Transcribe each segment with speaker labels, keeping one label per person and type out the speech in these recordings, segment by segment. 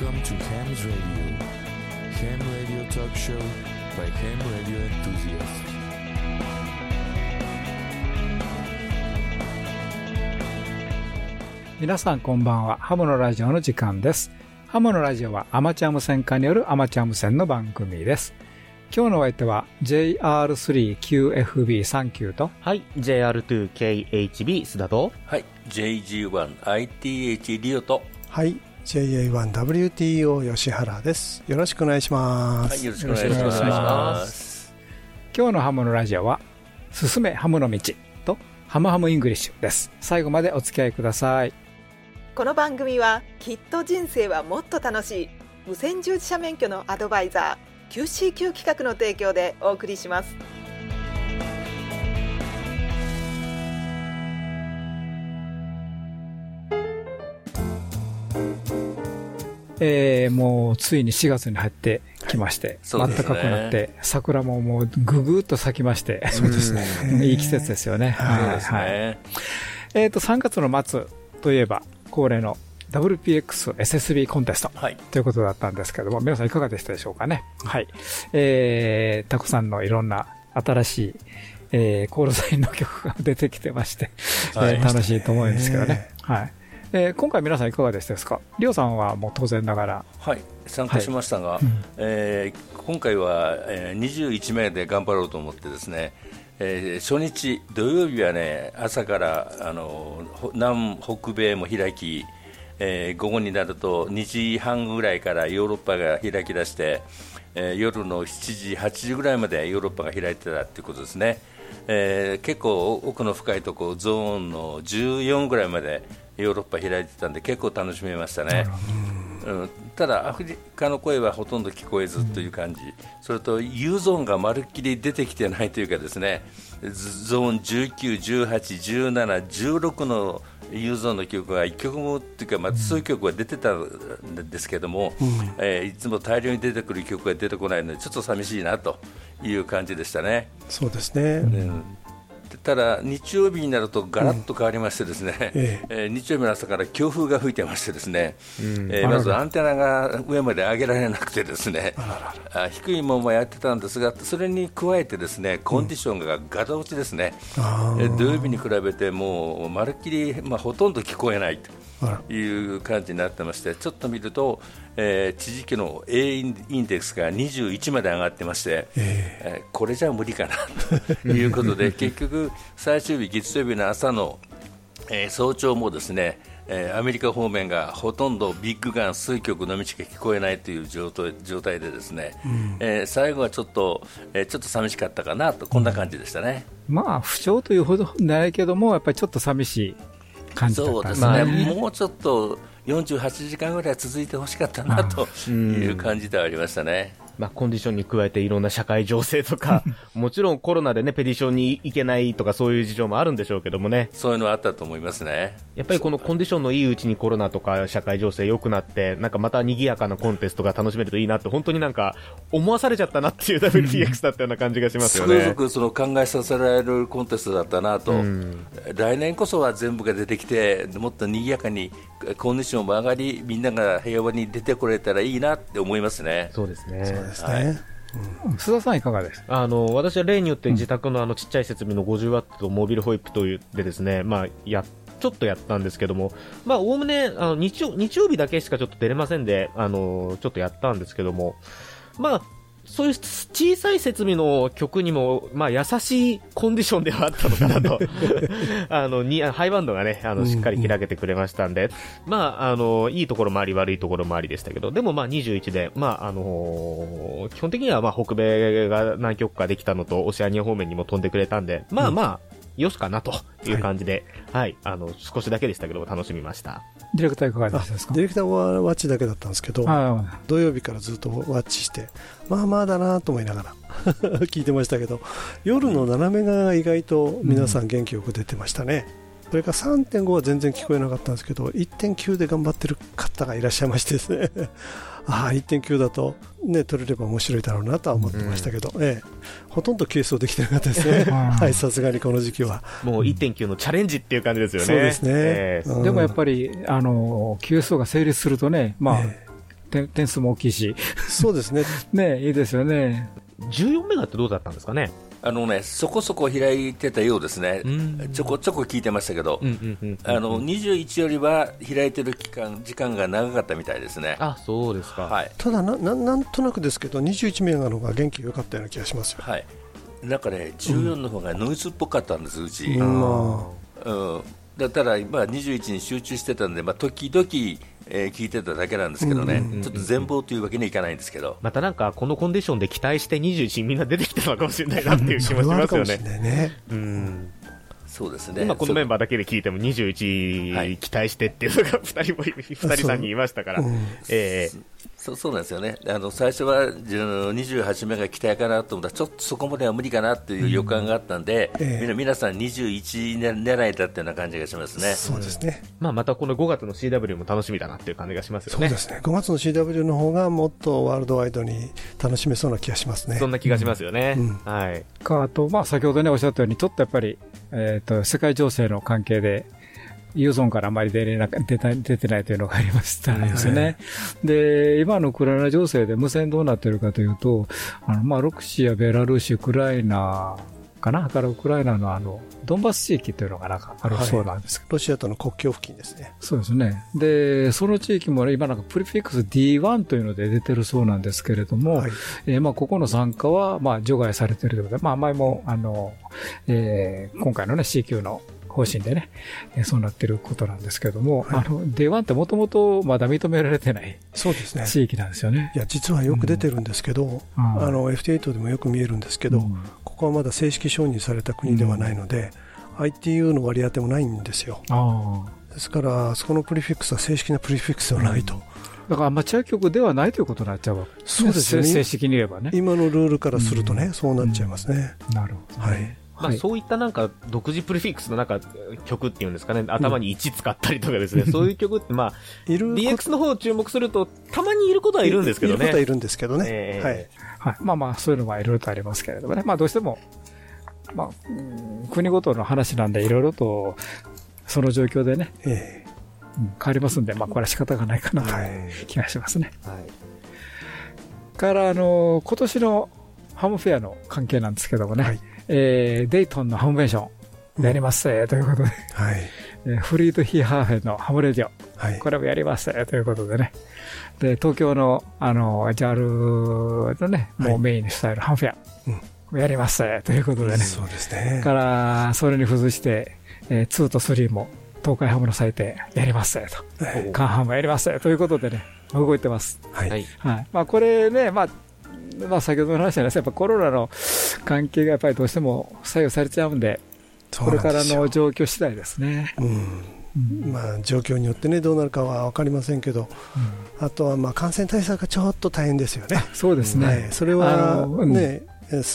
Speaker 1: Welcome to Ham's Radio. Ham Radio Talk by Ham Radio Enthusiasts.
Speaker 2: みなさんこんばんは。ハムのラジオの時間です。ハムのラジオはアマチュア無線化によるアマチュア無線の番組です。今日のお相手は JR3QFB39 と。
Speaker 3: はい。JR2KHB 須田と。
Speaker 4: はい。JG1ITH リオと。
Speaker 5: はい。JA1WTO 吉原です。よろしくお願いします。
Speaker 4: はい、よろしくお願いし。ま
Speaker 3: す
Speaker 2: 今日のハムのラジオは進めハムの道とハムハムイングリッシュです。最後までお付き合いください。
Speaker 6: この番組はきっと人生はもっと楽しい無線従事者免許のアドバイザー QCQ 企画の提供でお送りします
Speaker 2: えー、もうついに4月に入ってきまして、
Speaker 4: そうですね
Speaker 2: 暖かくなって、桜ももうぐぐっと咲きまして、
Speaker 5: そうですね。
Speaker 2: いい季節ですよね。はい。
Speaker 4: ね。
Speaker 2: えっ、と、3月の末といえば、恒例の WPX-SSB コンテスト
Speaker 4: はい。
Speaker 2: ということだったんですけども、皆さんいかがでしたでしょうかね？はい。えー、たくさんのいろんな新しい、えー、コールサインの曲が出てきてまして、
Speaker 4: はい
Speaker 2: えー楽しいと思うんですけどね。はい。えー今回皆さんいかがでしたですか？りょうさんはもう当然ながら、
Speaker 4: はい、参加しましたが、えー今回は、えー21名で頑張ろうと思ってですね、えー初日土曜日はね朝からあのほ南北米も開き、えー午後になると2時半ぐらいからヨーロッパが開き出して、えー夜の7時8時ぐらいまでヨーロッパが開いてたということですね。えー結構奥の深いところゾーンの14ぐらいまでヨーロッパ開いてたんで結構楽しめましたね。うん、ただ、アフリカの声はほとんど聞こえずという感じ、それと U ゾーンがまるっきり出てきてないというか、ですねゾーン19、18、17、16の U ゾーンの曲が1曲もというか、まあ、数曲は出てたんですけども、えーいつも大量に出てくる曲が出てこないので、ちょっと寂しいなという感じでしたね。
Speaker 5: そうですね。
Speaker 4: うん。ただ、日曜日になるとガラッと変わりまして、ですね、
Speaker 5: え
Speaker 4: え。ー日曜日の朝から強風が吹いてまして、ですね、えーまずアンテナが上まで上げられなくて、ですねあ低いままやってたんですが、それに加えて、ですねコンディションがガタ落ちですね、
Speaker 5: あ
Speaker 4: えー土曜日に比べてもうまるっきり、まあ、ほとんど聞こえないと。いう感じになってまして、ちょっと見ると、えー地磁気の A インデックスが21まで上がってまして、えーこれじゃ無理かなということで、結局、最終日、月曜日の朝の、えー早朝もですね、えーアメリカ方面がほとんどビッグガン数曲のみしか聞こえないという状態でですね、えー最後はちょっと、えーちょっと寂しかったかなと、こんな感じでしたね。
Speaker 2: まあ、不調というほどないけども、やっぱりちょっと寂しい感じだった
Speaker 4: そうです
Speaker 3: まあ
Speaker 4: ね、もうちょっと48時間ぐらい続いてほしかったなという感じではありましたね。
Speaker 3: まあ、コンディションに加えていろんな社会情勢とか、もちろんコロナでね、ペディションに行けないとかそういう事情もあるんでしょうけどもね、
Speaker 4: そういうのはあったと思いますね。
Speaker 3: やっぱりこのコンディションのいいうちにコロナとか社会情勢良くなって、なんかまた賑やかなコンテストが楽しめるといいなって、本当になんか思わされちゃったなっていう WPX だったような感じがします
Speaker 4: つ
Speaker 3: よね。
Speaker 4: くづくその考えさせられるコンテストだったなと、来年こそは全部が出てきて、もっと賑やかにコンディションも上がり、みんなが平和に出てこれたらいいなって思いますね。
Speaker 3: そうですね。
Speaker 5: ですね。
Speaker 2: 須田さんいかがです？
Speaker 3: あの、私は例によって自宅のあのちっちゃい設備の50ワットモービルホイップというでですね、まあ、や、ちょっとやったんですけども、まあ、おおむね、あの、日曜、日曜日だけしかちょっと出れませんで、あの、ちょっとやったんですけども、まあ、そういう小さい設備の曲にも、まあ、優しいコンディションではあったのかなと。あの、に、ハイバンドがね、あの、しっかり開けてくれましたんで、まあ、あの、いいところもあり、悪いところもありでしたけど、でもまあ、21で、まあ、あの基本的にはまあ、北米が何曲かできたのと、オセアニア方面にも飛んでくれたんで、まあまあ、よしかなという感じで、はい、あの、少しだけでしたけど、楽しみました。
Speaker 2: ディレクターいかがでしたか？
Speaker 5: ディレクターはワッチだけだったんですけど、
Speaker 2: あ
Speaker 5: 土曜日からずっとワッチして、まあまあだなと思いながら 聞いてましたけど、夜の斜めが意外と皆さん元気よく出てましたね。それから3.5は全然聞こえなかったんですけど、1.9で頑張ってる方がいらっしゃいましてですね、ああ、1.9だと、ね、取れれば面白いだろうなとは思ってましたけど、ええ、ほとんどケースをできてなかったですね、はい、さすがにこの時期は。
Speaker 3: もう1.9のチャレンジっていう感じですよね。
Speaker 5: そうですね
Speaker 3: えー
Speaker 5: うん
Speaker 2: でもやっぱり、あの、QSO が成立するとね、まあ、
Speaker 5: え
Speaker 2: 点点数も大きいし、
Speaker 5: そうですね。
Speaker 2: ね、いいですよね。
Speaker 3: 14メガってどうだったんですかね？
Speaker 4: あのね、そこそこ開いてたようですね。
Speaker 3: うん、
Speaker 4: ちょこちょこ聞いてましたけど、
Speaker 3: うんうんうんうん
Speaker 4: あの21よりは開いてる期間時間が長かったみたいですね。
Speaker 3: あ、そうですか。
Speaker 4: はい。
Speaker 5: ただなな、なんとなくですけど、21メガの方が元気良かったような気がしますよ。
Speaker 4: はい、なんかね、14の方がノイズっぽかったんです、うち。
Speaker 5: うん。ま
Speaker 4: うん、だただ、まあ、21に集中してたんで、まあ、時々、えー聞いてただけなんですけどね、ちょっと全貌というわけにはいかないんですけど、
Speaker 3: またなんか、このコンディションで期待して21みんな出てきてるのかもしれないなっていう
Speaker 5: あ、
Speaker 3: 気もしますよね
Speaker 5: ね。
Speaker 3: うん。
Speaker 4: そうですね。
Speaker 3: 今このメン
Speaker 4: バ
Speaker 3: バーだけで聞いても
Speaker 4: はい
Speaker 3: 21期待してっていうのが2人も、2人さんにいましたから
Speaker 5: うん。
Speaker 3: ええ
Speaker 4: そうそうなんですよね、あの最初はじゅ28名が期待かなと思ったら、ちょっとそこまでは無理かなっていう予感があったんで、
Speaker 5: ええ
Speaker 4: みな皆さん21狙いだったような感じがしますね。
Speaker 5: そうですね。
Speaker 3: まあまたこの5月の CW も楽しみだなっていう感じがしますよね。
Speaker 5: そうですね。5月の CW の方がもっとワールドワイドに楽しめそうな気がしますね。
Speaker 3: そんな気がしますよね。
Speaker 5: うん
Speaker 3: はい。
Speaker 2: か、あと、まあ、先ほどね、おっしゃったように、ちょっとやっぱり、えっ、と、世界情勢の関係で、ユーゾンからあまり出れな出た出てないというのがありましたんですよね。で、今のウクライナ情勢で無線どうなってるかというと、あの、まあ、ロクシア、ベラルーシ、ウクライナかな？からウクライナのあの、ドンバス地域というのがなんかあるそうなんですけど、
Speaker 5: ロシアとの国境付近ですね。
Speaker 2: そうですね。で、その地域もね、今なんかプリフィックス D1 というので出てるそうなんですけれども、
Speaker 5: はい。
Speaker 2: えーまあ、ここの参加は、まあ、除外されているということで、まあ、前も、あの、えー今回のね、C 級の方針でね、えーそうなっていることなんですけれども、
Speaker 5: はい
Speaker 2: あの、D1 ってもともとまだ認められてない
Speaker 5: そうですね。
Speaker 2: 地域なんですよね
Speaker 5: い。や、実はよく出てるんですけど、
Speaker 2: うん
Speaker 5: あの、FT8 でもよく見えるんですけど、
Speaker 2: うん
Speaker 5: ここはまだ正式承認された国ではないので、ITU の割り当てもないんですよ。ですから、そこのプリフィックスは正式なプリフィックスではないと。
Speaker 2: だからアマチュア局ではないということになっちゃうわけ
Speaker 5: そうですよね
Speaker 2: 正正式に言えばね。
Speaker 5: 今のルールからするとね、そうなっちゃいますね。
Speaker 2: なるほど、
Speaker 5: はい。
Speaker 3: まあ、
Speaker 2: はい
Speaker 3: そういったなんか独自プリフィックスのなんか曲っていうんですかね、頭に1使ったりとかですね、そういう曲ってまあ、
Speaker 5: いる
Speaker 3: DX の方を注目すると、たまにいることはいるんですけどね。
Speaker 5: いることはいるんですけどね。
Speaker 3: ええ
Speaker 5: はい。
Speaker 2: はい。まあまあ、そういうのはいろいろとありますけれどもね。まあ、どうしても、まあ、うん国ごとの話なんで、いろいろと、その状況でね、
Speaker 5: え
Speaker 2: うん変わりますんで、まあ、これは仕方がないかなと
Speaker 5: はい
Speaker 2: いう気がしますね。
Speaker 3: はい
Speaker 2: から、あの、今年のハムフェアの関係なんですけどもね、
Speaker 5: はい
Speaker 2: えーデイトンのハムベンション、やります、えーということで、
Speaker 5: えはい。
Speaker 2: えーフリード・ヒー・ハーフェンのハムレディオ、
Speaker 5: はい。
Speaker 2: これもやります、えーということでね、で、東京の、あの、ジャールのね、もうメインにしたいるハムフェア、やります、えーということでね、
Speaker 5: そうですね。
Speaker 2: から、それに付随して、えー2と3も東海ハムの祭典やります、えーと。
Speaker 5: はい
Speaker 2: カンハムやります、えーということでね、動いてます。
Speaker 5: はい。
Speaker 3: はい。
Speaker 2: はい。まあ、これね、まあ、まあ、先ほどの話じゃないですやっぱコロナの関係がやっぱりどうしても左右されちゃうんで、これからの状況次第ですね。
Speaker 5: うん。まあ、状況によってね、どうなるかは分かりませんけど、あとはまあ感染対策がちょっと大変ですよね。
Speaker 2: そうですね。
Speaker 5: はい。それはね、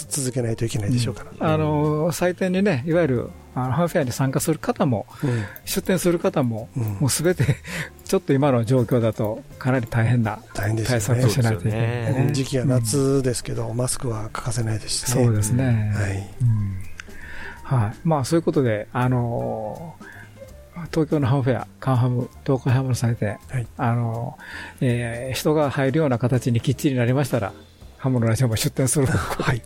Speaker 5: 続けないといけないでしょうから。
Speaker 2: あの、祭典にね、いわゆる、あの、ハンフェアに参加する方も、
Speaker 5: うん
Speaker 2: 出店する方も、
Speaker 5: うん
Speaker 2: もうすべて、ちょっと今の状況だと、かなり大変な
Speaker 5: 大変です
Speaker 2: 対策をしないといけないんでね。
Speaker 5: 時期は夏ですけど、マスクは欠かせないですしね。
Speaker 2: そうですね。
Speaker 5: はい。
Speaker 2: まあ、そういうことで、あのー東京のハムフェア、カンハム、東海ハムの祭典、
Speaker 5: はい
Speaker 2: あのーえー人が入るような形にきっちりなりましたら、ハムのラジオも出店する
Speaker 5: はい。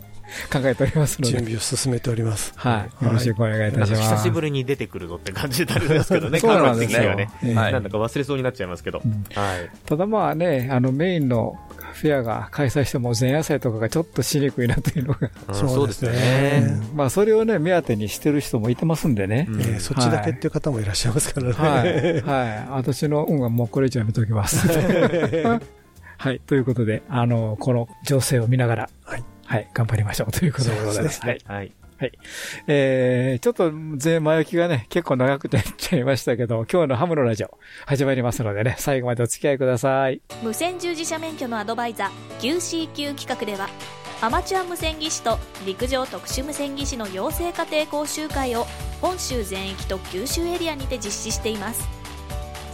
Speaker 2: 考えておりますので、
Speaker 5: 準備を進めております。
Speaker 2: はい。よろしくお願いいたします。
Speaker 3: 久しぶりに出てくるぞって感じになるんですけどね、
Speaker 2: そうなんですよ
Speaker 3: 的にはね。なんだか忘れそうになっちゃいますけど。
Speaker 2: うん
Speaker 3: はい。
Speaker 2: ただまあね、あのメインのフェアが開催しても前夜祭とかがちょっとしにくいなというのが、
Speaker 3: うん
Speaker 5: そう
Speaker 3: ですね
Speaker 5: ね。
Speaker 2: まあそれをね、目当てにしてる人もいてますんでね。
Speaker 5: そっちだけっていう方もいらっしゃいますからね。
Speaker 2: はい。はい。私の運はもうこれ以上やめておきます。はい。ということで、あの、この情勢を見ながら、
Speaker 5: はい。
Speaker 2: はい。頑張りましょうということでございます。はい。
Speaker 3: はい。
Speaker 2: えー、ちょっと前前置きがね、結構長くなっちゃいましたけど、今日のハムのラジオ始まりますのでね、最後までお付き合いください。
Speaker 7: 無線従事者免許のアドバイザー QCQ 企画ではアマチュア無線技師と陸上特殊無線技師の養成家庭講習会を本州全域と九州エリアにて実施しています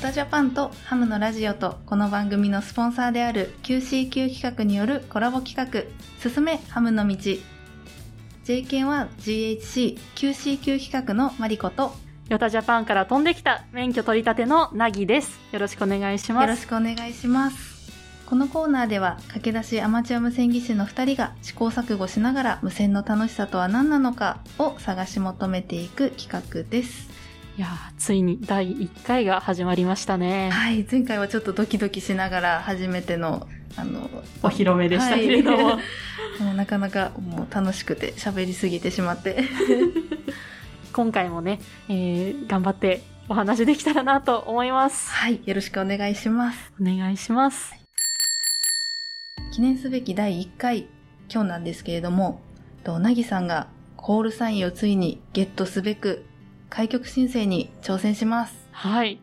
Speaker 8: タジャパンとハムのラジオとこの番組のスポンサーである QCQ 企画によるコラボ企画「進めハムの道」J 研は GHCQCQ 企画のマリコと
Speaker 9: ヨタジャパンから飛んできた免許取り立てのナギです。よろしくお願いします。
Speaker 8: よろしくお願いしますこのコーナーでは駆け出しアマチュア無線技師の2人が試行錯誤しながら無線の楽しさとは何なのかを探し求めていく企画です
Speaker 9: いやーついに第1回が始まりましたね。
Speaker 8: はい前回はちょっとドキドキしながら初めてのあの
Speaker 9: お披露目でしたけれども。
Speaker 8: はい もうなかなかもう楽しくて喋りすぎてしまって
Speaker 9: 今回もね、えー頑張ってお話できたらなと思います。
Speaker 8: はいよろしくお願いします
Speaker 9: お願いします。
Speaker 8: 記念すべき第1回今日なんですけれどもとなぎさんがコールサインをついにゲットすべく開局申請に挑戦します
Speaker 9: はい。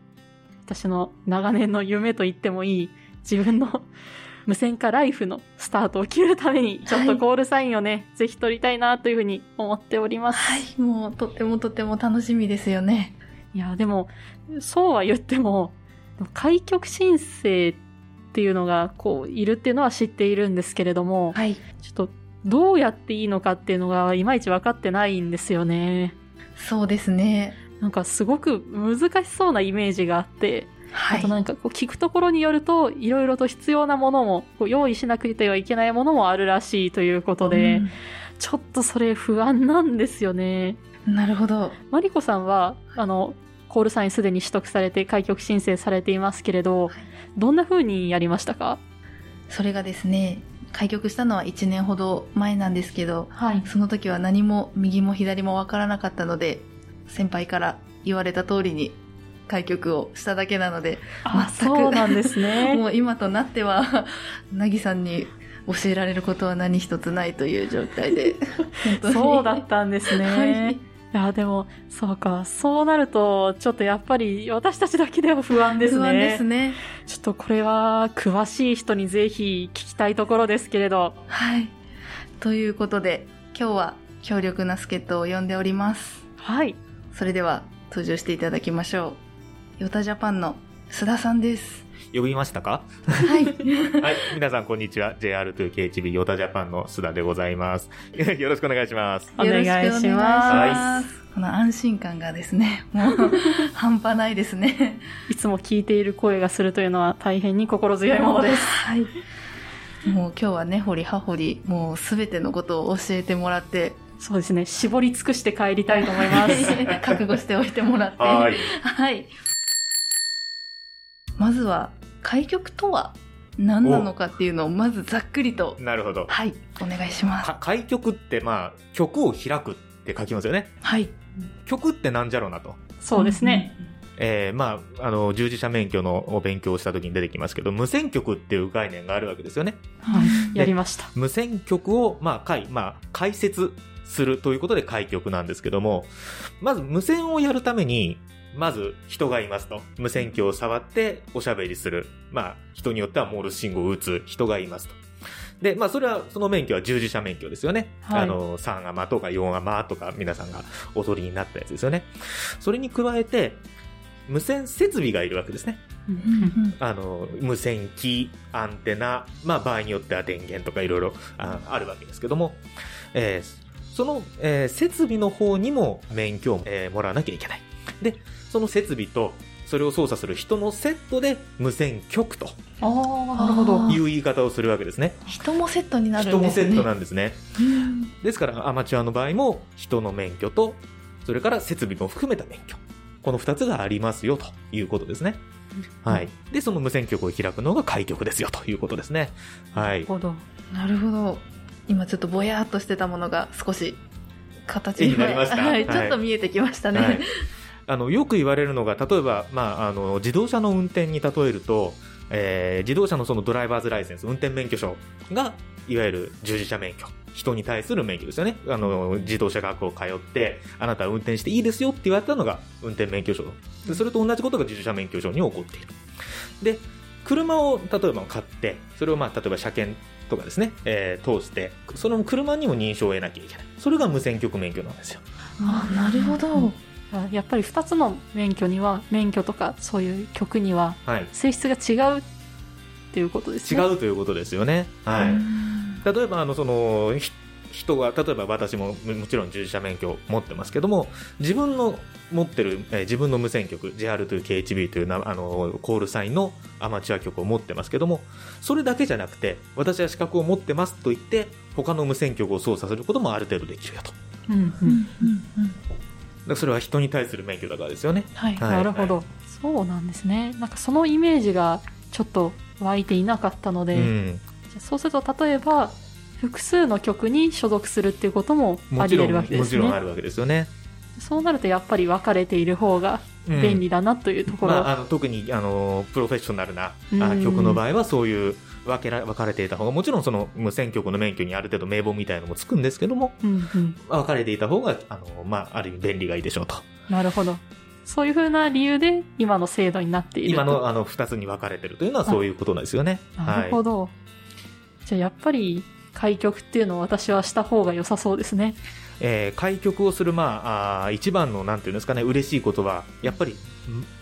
Speaker 9: 私の長年の夢と言ってもいい、自分の 無線化ライフのスタートを切るために、ちょっとコールサインをね、ぜひ取りたいなというふうに思っております。
Speaker 8: はいもうとってもとっても楽しみですよね
Speaker 9: いや、でも、そうは言っても、開局申請っていうのが、こう、いるっていうのは知っているんですけれども、
Speaker 8: はい
Speaker 9: ちょっと、どうやっていいのかっていうのが、いまいち分かってないんですよね。
Speaker 8: そうですね。
Speaker 9: なんか、すごく難しそうなイメージがあって、
Speaker 8: はい。
Speaker 9: あとなんか、こう、聞くところによると、いろいろと必要なものも、こう用意しなくてはいけないものもあるらしいということで、ちょっとそれ不安なんですよね。
Speaker 8: うんなるほど。
Speaker 9: マリコさんは、あの、コールサインすでに取得されて開局申請されていますけれど、どんな風にやりましたか？
Speaker 8: それがですね開局したのは1年ほど前なんですけど
Speaker 9: はい。
Speaker 8: その時は何も右も左もわからなかったので先輩から言われた通りに開局をしただけなので
Speaker 9: あ、
Speaker 8: 全く
Speaker 9: そうなんですね。
Speaker 8: もう今となってはなぎさんに教えられることは何一つないという状態で
Speaker 9: そうだったんですね。
Speaker 8: はい
Speaker 9: いや、でも、そうか。そうなると、ちょっとやっぱり私たちだけでは不安ですね。
Speaker 8: 不安ですね
Speaker 9: ちょっとこれは、詳しい人にぜひ聞きたいところですけれど。
Speaker 8: はいということで今日は強力な助っ人を呼んでおります
Speaker 9: はい。
Speaker 8: それでは登場していただきましょうヨタジャパンの須田さんです
Speaker 3: 呼びましたか？
Speaker 8: はい
Speaker 3: はい。皆さん、こんにちは。JR2KHB ヨタジャパンの須田でござい ます。よろしくお願いします。
Speaker 9: お願いします
Speaker 8: この安心感がですね もう半端ないですね
Speaker 9: いつも聞いている声がするというのは大変に心強いものです。
Speaker 8: はいもう今日はねほりはほりもうすべてのことを教えてもらって
Speaker 9: そうですね。絞り尽くして帰りたいと思います。
Speaker 8: 覚悟しておいてもらって
Speaker 3: はい。
Speaker 8: はい。まずは、開局とは何なのかっていうのを、まずざっくりと、
Speaker 3: なるほど。
Speaker 8: はい、お願いします。
Speaker 3: か開局って、まあ、曲を開くって書きますよね。
Speaker 8: はい。
Speaker 3: 曲ってなんじゃろうなと。
Speaker 9: そうですね。
Speaker 3: えー、まあ、あの、従事者免許のお勉強をした時に出てきますけど、無線局っていう概念があるわけですよね。
Speaker 9: はい。やりました。
Speaker 3: 無線局を、まあ、解、まあ、解説するということで開局なんですけども、まず無線をやるために、まず人がいますと。無線機を触っておしゃべりする。まあ、人によってはモールス信号を打つ人がいますと。で、まあ、それは、その免許は従事者免許ですよね。
Speaker 9: はい
Speaker 3: あの、3アマとか4アマとか皆さんがお取りになったやつですよね。それに加えて、無線設備がいるわけですね。あの、無線機、アンテナ、まあ場合によっては電源とかいろいろああるわけですけども、えーその、えー設備の方にも免許を、えーもらわなきゃいけない。で、その設備と、それを操作する人のセットで無線局と
Speaker 9: ああ、なるほど。
Speaker 3: いう言い方をするわけですね。
Speaker 8: 人もセットになるんですね。
Speaker 3: 人もセットなんですね。
Speaker 8: うん
Speaker 3: ですからアマチュアの場合も人の免許と、それから設備も含めた免許。この二つがありますよということですね。はい。で、その無線局を開くのが開局ですよということですね。は
Speaker 9: ないる。ほど。
Speaker 8: なるほど。今ちょっとぼやーっとしてたものが少し形
Speaker 3: 絵になりました
Speaker 8: はい、
Speaker 3: はい
Speaker 8: ちょっと見えてきましたね。
Speaker 3: はい、あのよく言われるのが例えば、まあ、あの自動車の運転に例えると、えー自動車のそのドライバーズライセンス運転免許証がいわゆる従事者免許人に対する免許ですよねあの自動車学校通ってあなたは運転していいですよって言われたのが運転免許証それと同じことが従事者免許証に起こっているで車を例えば買って、それをまあ例えば車検とかですね、えー通して、その車にも認証を得なきゃいけない。それが無線局免許なんですよ。
Speaker 8: あなるほど。
Speaker 9: あやっぱり2つの免許には、免許とかそういう曲には
Speaker 3: はい。
Speaker 9: 性質が違うっていうことですね。
Speaker 3: 違うということですよね。はい。
Speaker 8: うん
Speaker 3: 例えばあのそのひ人が例えば私もももちろん従事者免許を持ってますけども自分の持ってる、えー自分の無線局 JR2KHB というなあのコールサインのアマチュア局を持ってますけどもそれだけじゃなくて私は資格を持ってますと言って他の無線局を操作することもある程度できるよと
Speaker 9: うんうん
Speaker 8: うんうん
Speaker 3: らそれは人に対する免許だからですよね
Speaker 8: はい。
Speaker 3: はい
Speaker 9: なるほど、そうなんですね。なんかそのイメージがちょっと湧いていなかったので、
Speaker 3: うん
Speaker 9: そうすると例えば複数の曲に所属するっていうこともあり得るわけですね。
Speaker 3: もちろんあるわけですよね
Speaker 9: そうなるとやっぱり分かれている方が
Speaker 3: うん
Speaker 9: 便利だなというところ。
Speaker 3: まあ、あの特にあのプロフェッショナルなあ
Speaker 9: うん
Speaker 3: 曲の場合はそういう分けら分かれていた方がもちろんその無線局の免許にある程度名簿みたいなのもつくんですけども
Speaker 9: うんうん、
Speaker 3: 分かれていた方があの、まあ、ある意味便利がいいでしょうと
Speaker 9: なるほど。そういうふうな理由で今の制度になっていると。
Speaker 3: 今のあの2つに分かれてるというのはそういうことなんですよね。
Speaker 9: なるほど。じゃあやっぱり開局っていうのを私はした方が良さそうですね。
Speaker 3: えー開局をする、まあ、あー一番のなんていうんですかね嬉しいことはやっぱりん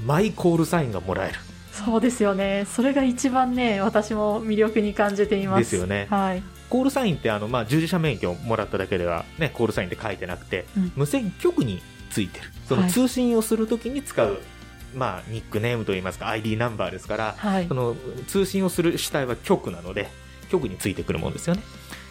Speaker 3: マイコールサインがもらえる
Speaker 9: そうですよね。それが一番ね、私も魅力に感じています。
Speaker 3: ですよね
Speaker 9: はい。
Speaker 3: コールサインってあの、まあ、従事者免許をもらっただけでは、ね、コールサインって書いてなくて、
Speaker 9: うん
Speaker 3: 無線局についてるその
Speaker 9: はい
Speaker 3: 通信をするときに使う、まあ、ニックネームといいますか ID ナンバーですから、
Speaker 9: はい
Speaker 3: そ。の通信をする主体は局なので局についてくるものですよね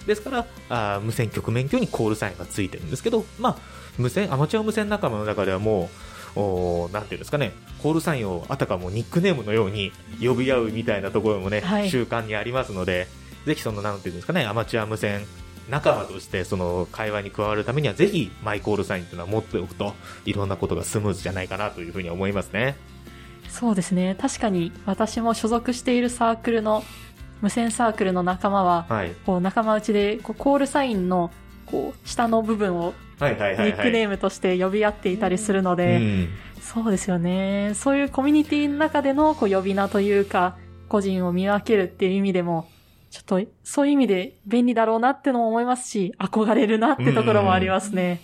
Speaker 3: ですからあー無線局免許にコールサインがついてるんですけど、まあ、無線アマチュア無線仲間の中ではもうおーなんていうんですかねコールサインをあたかもニックネームのように呼び合うみたいなところもね、
Speaker 9: はい
Speaker 3: 習慣にありますのでぜひそのなんていうんですかねアマチュア無線仲間としてその会話に加わるためにはぜひマイコールサインというのは持っておくといろんなことがスムーズじゃないかなというふうに思いますね。
Speaker 9: そうですね。確かに私も所属しているサークルの、無線サークルの仲間は、
Speaker 3: はい。
Speaker 9: こう仲間内でこうコールサインのこう下の部分を。ニックネームとして呼び合っていたりするので、
Speaker 3: うん
Speaker 9: そうですよね。そういうコミュニティの中でのこう呼び名というか、個人を見分けるっていう意味でも、ちょっとそういう意味で便利だろうなってのも思いますし、憧れるなってところもありますね。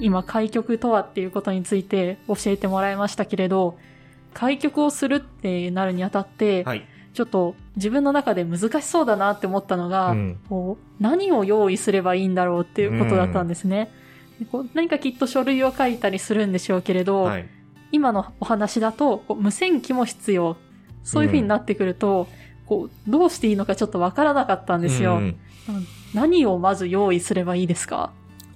Speaker 9: 今、開局とはっていうことについて教えてもらいましたけれど、開局をするってなるにあたって、
Speaker 3: はい。
Speaker 9: ちょっと自分の中で難しそうだなって思ったのが、
Speaker 3: うん
Speaker 9: こう何を用意すればいいんだろうっていうことだったんですね。でこう何かきっと書類を書いたりするんでしょうけれど、
Speaker 3: はい。
Speaker 9: 今のお話だとこう無線機も必要。そういう風になってくると、こうどうしていいのかちょっとわからなかったんですよ、
Speaker 3: うん
Speaker 9: 何をまず用意すればいいですか？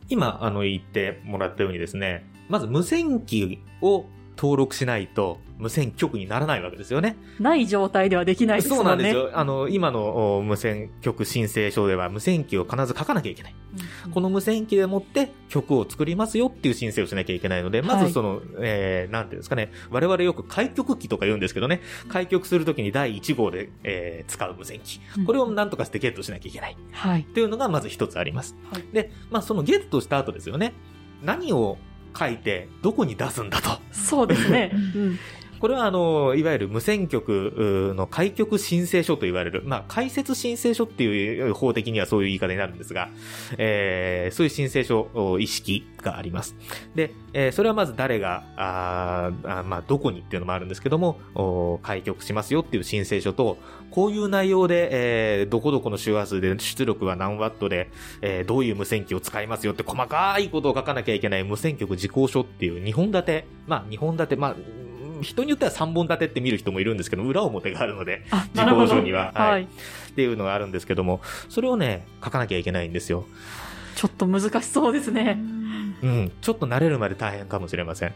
Speaker 3: 今、あの、言ってもらったようにですね、まず無線機を登録しないと無線局にならないわけですよね。
Speaker 9: ない状態ではできないです
Speaker 3: そう。なんんですよ。あの、今のお無線局申請書では無線機を必ず書かなきゃいけない。
Speaker 9: うん
Speaker 3: この無線機でもって曲を作りますよっていう申請をしなきゃいけないので、ま
Speaker 9: はい
Speaker 3: ずその、えー、なんていうんですかね、我々よく開局機とか言うんですけどね、開局するときに第1号で、えー使う無線機。これをなんとかしてゲットしなきゃいけない。っ
Speaker 9: はい。
Speaker 3: ていうのがまず一つあります。
Speaker 9: はい
Speaker 3: で、まあそのゲットした後ですよね。何を書いてどこに出すんだと。
Speaker 9: そうですね。う ん
Speaker 3: これはあの、いわゆる無線局の開局申請書と言われる、まあ、開設申請書っていう法的にはそういう言い方になるんですが、えーそういう申請書、意識があります。で、えーそれはまず誰が、ああまあ、どこにっていうのもあるんですけども、開局しますよっていう申請書と、こういう内容で、えーどこどこの周波数で出力は何ワットで、えーどういう無線機を使いますよって細かいことを書かなきゃいけない無線局事項書っていう2本立て、まあ2本立て、まあ、人によっては3本立てって見る人もいるんですけど、裏表があるので、
Speaker 9: あ、
Speaker 3: 事項
Speaker 9: なるほど。
Speaker 3: 書には、
Speaker 9: は
Speaker 3: はいい。っていうのがあるんですけども、それをね、書かなきゃいけないんですよ。
Speaker 9: ちょっと難しそうですね。
Speaker 3: うん、ちょっと慣れるまで大変かもしれません。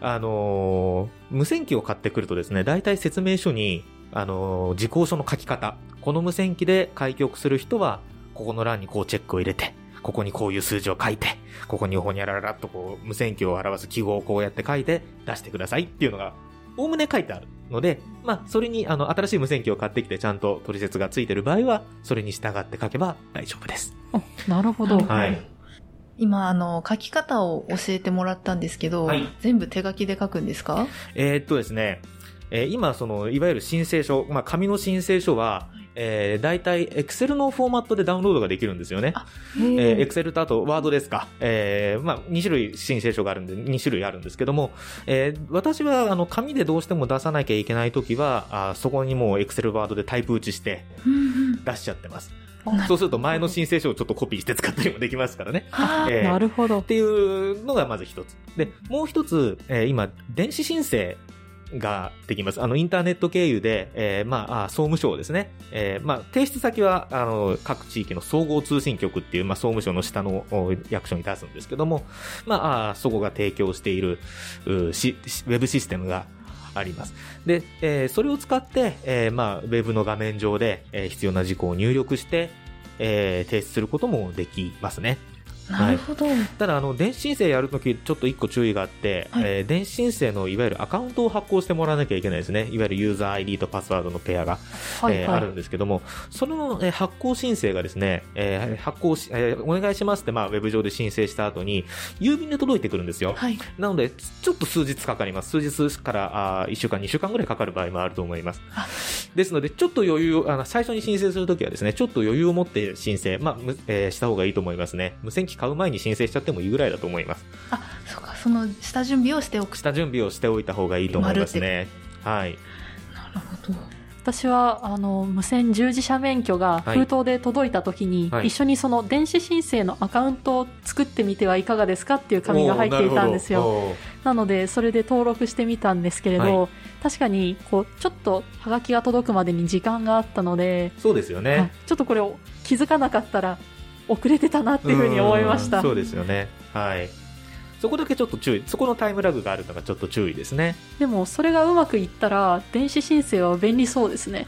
Speaker 3: あのー無線機を買ってくるとですね、大体説明書に、あのー事項書の書き方。この無線機で開局する人は、ここの欄にこうチェックを入れて、ここにこういう数字を書いて、ここにほにゃらららっとこう、無線機を表す記号をこうやって書いて出してくださいっていうのが、おおむね書いてあるので、まあ、それに、あの、新しい無線機を買ってきてちゃんと取説がついてる場合は、それに従って書けば大丈夫です。
Speaker 9: あなるほど。
Speaker 3: はい。
Speaker 8: 今、あの、書き方を教えてもらったんですけど、
Speaker 3: はい
Speaker 8: 全部手書きで書くんですか？
Speaker 3: えーっとですね、えー今、その、いわゆる申請書、まあ、紙の申請書は、えー、大体、Excel のフォーマットでダウンロードができるんですよね。えー、Excel とあと、Word ですか。えー、まあ、2種類申請書があるんで、2種類あるんですけども、えー、私は、あの、紙でどうしても出さなきゃいけないときは、あーそこにもう Excel、Word でタイプ打ちして、出しちゃってます。そうすると前の申請書をちょっとコピーして使ったりもできますからね。えー
Speaker 9: なるほど
Speaker 3: っ。ていうのがまず一つ。で、もう一つ、えー今、電子申請ができます。あの、インターネット経由で、えーまあ、総務省ですね。えーまあ、提出先は、あの、各地域の総合通信局っていう、まあ、総務省の下の役所に出すんですけども、まあ、そこが提供している、うしウェブシステムがあります。で、えーそれを使って、えーまあ、ウェブの画面上で、えー必要な事項を入力して、えー提出することもできますね。
Speaker 8: なるほど。
Speaker 3: ただ、あの、電子申請やるとき、ちょっと一個注意があって、
Speaker 8: はい
Speaker 3: えー電子申請のいわゆるアカウントを発行してもらわなきゃいけないですね。いわゆるユーザー ID とパスワードのペアが、
Speaker 9: はいはい
Speaker 3: えーあるんですけども、その、えー発行申請がですね、えー発行し、えーお願いしますって、まあ、ウェブ上で申請した後に、郵便で届いてくるんですよ。
Speaker 8: はい。
Speaker 3: なので、ちょっと数日かかります。数日から、あ1週間、2週間ぐらいかかる場合もあると思います。ですので、ちょっと余裕を、あの、最初に申請するときはですね、ちょっと余裕を持って申請、まあ、むえーした方がいいと思いますね。無線機買う前に申請しちゃってもいいぐらいだと思います。
Speaker 8: あ、そうか、その下準備をしておく。
Speaker 3: 下準備をしておいた方がいいと思いますね。はい。
Speaker 8: なるほど。
Speaker 9: 私は、あの、無線従事者免許が
Speaker 3: はい
Speaker 9: 封筒で届いた時に、
Speaker 3: はい
Speaker 9: 一緒にその電子申請のアカウントを作ってみてはいかがですかっていう紙が入っていたんですよ。なので、それで登録してみたんですけれど、
Speaker 3: は
Speaker 9: 確かに、こう、ちょっと、はがきが届くまでに時間があったので、
Speaker 3: そうですよね。
Speaker 9: はいちょっとこれを気づかなかったら、遅れてたなっていうふうに思いました。
Speaker 3: うんそうですよね。はい。そこだけちょっと注意。そこのタイムラグがあるのがちょっと注意ですね。
Speaker 9: でも、それがうまくいったら、電子申請は便利そうですね。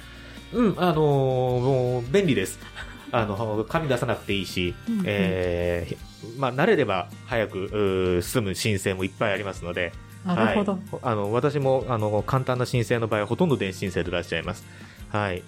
Speaker 3: うん、あのーもう、便利です。あの、紙出さなくていいし、
Speaker 9: うんうん
Speaker 3: えーまあ、慣れれば早く、済む申請もいっぱいありますので、
Speaker 9: なるほど。
Speaker 3: はい、あの、私も、あの、簡単な申請の場合はほとんど電子申請で出しちゃいます。はい。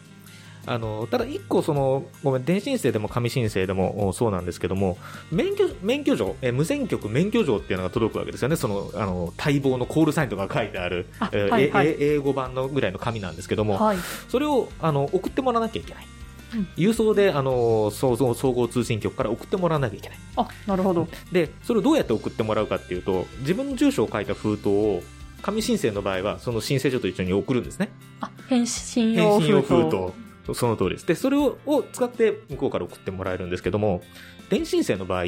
Speaker 3: あの、ただ一個その、ごめん、電子申請でも紙申請でもおそうなんですけども、免許、免許状、えー無線局免許状っていうのが届くわけですよね。その、あの、待望のコールサインとか書いてある、
Speaker 9: あ
Speaker 3: えー
Speaker 9: はいはい
Speaker 3: え英語版のぐらいの紙なんですけども、
Speaker 9: はい。
Speaker 3: それを、あの、送ってもらわなきゃいけない。
Speaker 9: うん
Speaker 3: 郵送で、あの、総総総合通信局から送ってもらわなきゃいけない。
Speaker 9: あ、なるほど。
Speaker 3: で、それをどうやって送ってもらうかっていうと、自分の住所を書いた封筒を、紙申請の場合は、その申請書と一緒に送るんですね。
Speaker 9: あ、返信
Speaker 3: 返
Speaker 9: 用
Speaker 3: 封
Speaker 9: 筒。
Speaker 3: 筒。その通りです。で、それをを使って向こうから送ってもらえるんですけども、電子申請の場合、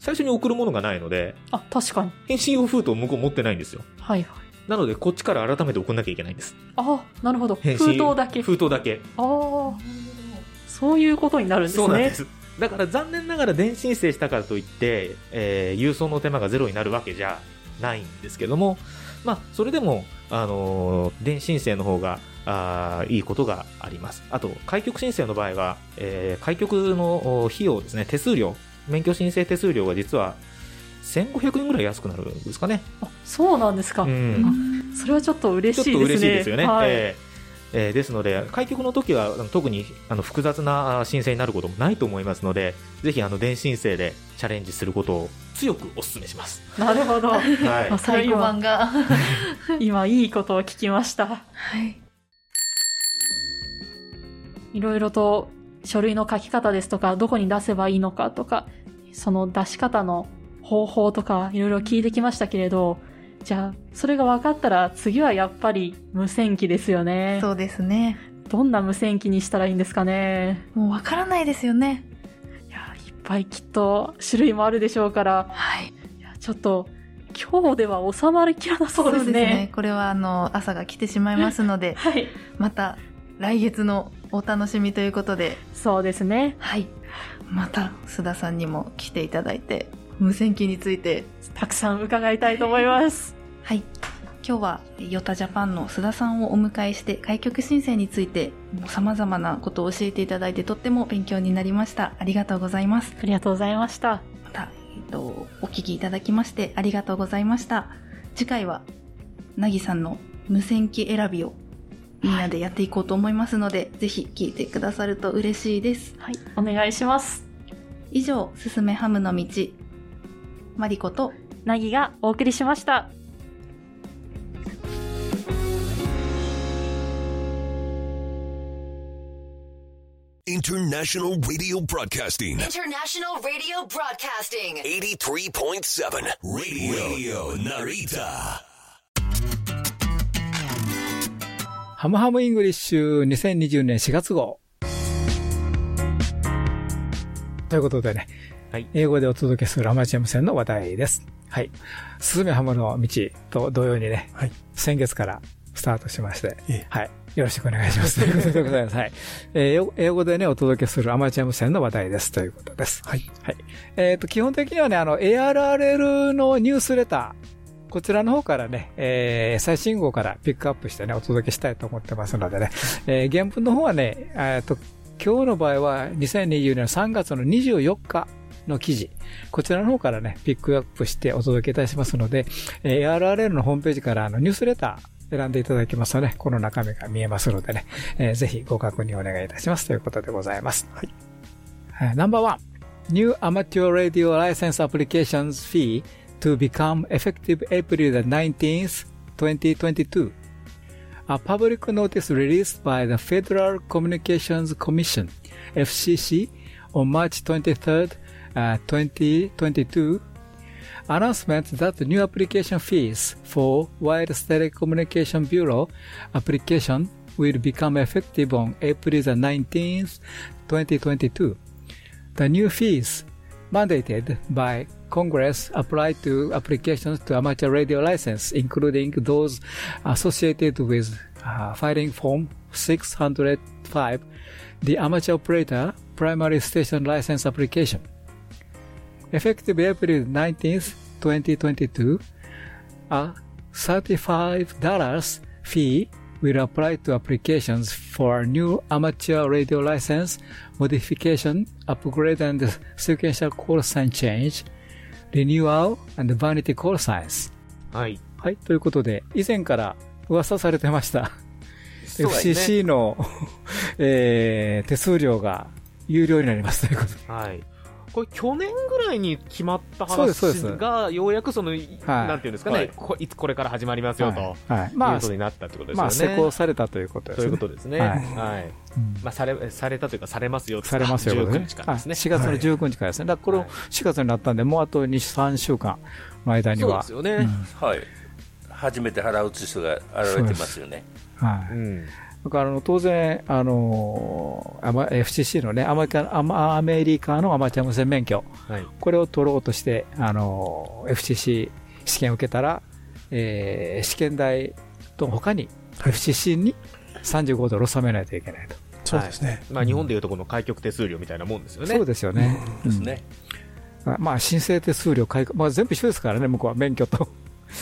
Speaker 3: 最初に送るものがないので、
Speaker 9: あ、確かに。
Speaker 3: 返信用封筒を向こう持ってないんですよ。
Speaker 9: はいはい。
Speaker 3: なので、こっちから改めて送んなきゃいけないんです。
Speaker 9: あ、なるほど。封筒だけ。
Speaker 3: 封筒だけ。
Speaker 9: ああ。そういうことになるんですね。
Speaker 3: そうなんです。だから残念ながら電子申請したからといって、えー郵送の手間がゼロになるわけじゃないんですけども、まあ、それでも、あのー電子申請の方が、あーいいことがあります。あと、開局申請の場合は、えー開局のお費用ですね、手数料、免許申請手数料が実は1500円ぐらい安くなるんですかね。
Speaker 9: あそうなんですか。
Speaker 3: うん
Speaker 9: あそれはちょっと嬉
Speaker 3: ちょっと
Speaker 9: しいですね。
Speaker 3: 嬉しいですよね。
Speaker 9: はい。
Speaker 3: えーえーですので、開局の時はあの特にあの複雑なあ申請になることもないと思いますので、ぜひあの電子申請でチャレンジすることを強くお勧めします。
Speaker 9: なるほど。
Speaker 3: はい
Speaker 9: あそれ
Speaker 8: 太鼓判
Speaker 9: 今、
Speaker 8: が。
Speaker 9: 今いいことを聞きました。
Speaker 8: はい。
Speaker 9: いろいろと書類の書き方ですとか、どこに出せばいいのかとか、その出し方の方法とか、いろいろ聞いてきましたけれど、じゃあ、それが分かったら、次はやっぱり無線機ですよね。
Speaker 8: そうですね。
Speaker 9: どんな無線機にしたらいいんですかね。
Speaker 8: もうわからないですよね。
Speaker 9: いや、いっぱいきっと種類もあるでしょうから、
Speaker 8: はい。
Speaker 9: いやちょっと、今日では収まりきらなそうですね。
Speaker 8: これはあの、朝が来てしまいますので、
Speaker 9: はい。
Speaker 8: また来月のお楽しみということで、
Speaker 9: そうですね。
Speaker 8: はい。また須田さんにも来ていただいて、無線機について、
Speaker 9: たくさん伺いたいと思います。
Speaker 8: はい。今日はヨタジャパンの須田さんをお迎えして開局申請について様々なことを教えていただいてとっても勉強になりました。ありがとうございます。
Speaker 9: ありがとうございました。
Speaker 8: また、えっと、お聞きいただきましてありがとうございました。次回は、なぎさんの無線機選びをみんなでやっていこうと思いますので、ぜひ聞いてくださると嬉しいです。
Speaker 9: はい。お願いします。
Speaker 8: 以上、すすめハムの道、マリコと
Speaker 9: なぎがお送りしました。
Speaker 10: International Radio Broadcasting.
Speaker 11: International Radio Broadcasting.
Speaker 10: 83.7 Radio, Radio Narita.
Speaker 2: ハムハムイングリッシュ2020年4月号。ということでね、
Speaker 3: はい、
Speaker 2: 英語でお届けするアマチュア無線の話題です。はい。すずめハムの道と同様にね、
Speaker 5: はい
Speaker 2: 先月からスタートしまして、
Speaker 5: ええ
Speaker 2: はい。よろしくお願いします。ということでございます。はい。えー英語でね、お届けするアマチュア無線の話題です。ということです。
Speaker 5: はい。
Speaker 2: はい。えっ、と、基本的にはね、あの、ARRL のニュースレター、こちらの方からね、えー最新号からピックアップしてね、お届けしたいと思ってますのでね、えー原文の方はね、えっと、今日の場合は2020年3月の24日の記事、こちらの方からね、ピックアップしてお届けいたしますので、えー ARRL のホームページからあのニュースレター、選んでいただきますとね、この中身が見えますのでね、えーぜひご確認お願いいたしますということでございます。はい。ナンバーワン。New Amateur Radio License Applications Fee to become effective April the 19th, 2022. A public notice released by the Federal Communications Commission, FCC, on March 23rd, uh, 2022 announcement that new application fees for Wireless Telecommunication Bureau application will become effective on April the 19th, 2022. The new fees mandated by Congress apply to applications to amateur radio license, including those associated with uh, filing form 605, the amateur operator primary station license application. Effective April 19th, 2022, a $35 fee will apply to applications for new amateur radio license, modification, upgrade and sequential call sign change, renewal and vanity call signs.
Speaker 3: はい。
Speaker 2: はい。ということで、以前から噂されてました。
Speaker 3: ね
Speaker 2: FCC の、えー手数料が有料になりますということで。
Speaker 3: はい。これ去年ぐらいに決まった話が、ようやくその、なんていうんですかね、
Speaker 2: はい
Speaker 3: こいつこれから始まりますよと、
Speaker 2: はいはいまあ
Speaker 3: いうことになったってことですよね。
Speaker 2: まあ、施行されたということですね。
Speaker 3: そういうことですね。
Speaker 2: は
Speaker 3: はいい。まあ、され、されたというか、されますよ
Speaker 2: されますよ、
Speaker 3: 19日からですね。
Speaker 2: 4月の19日からですね。だからこの4月になったんで、もうあと2、3週間の間には。
Speaker 3: そうですよね
Speaker 4: はい。初めて腹打つ人が現れてますよね。
Speaker 2: はい。
Speaker 3: うん。
Speaker 2: だからあの当然、あのアマ FCC のねアメリカアマ、アメリカのアマチュア無線免許、
Speaker 3: はい
Speaker 2: これを取ろうとして、あの FCC 試験を受けたら、えー試験代と他に FCC に35ドル納めないといけないと。
Speaker 5: そうですね
Speaker 3: はいまあ、日本でいうとこの開局手数料みたいなもんですよね。
Speaker 2: そうですよね。
Speaker 4: ですね。
Speaker 2: まあまあ、申請手数料、開まあ、全部一緒ですからね、向こうは免許と。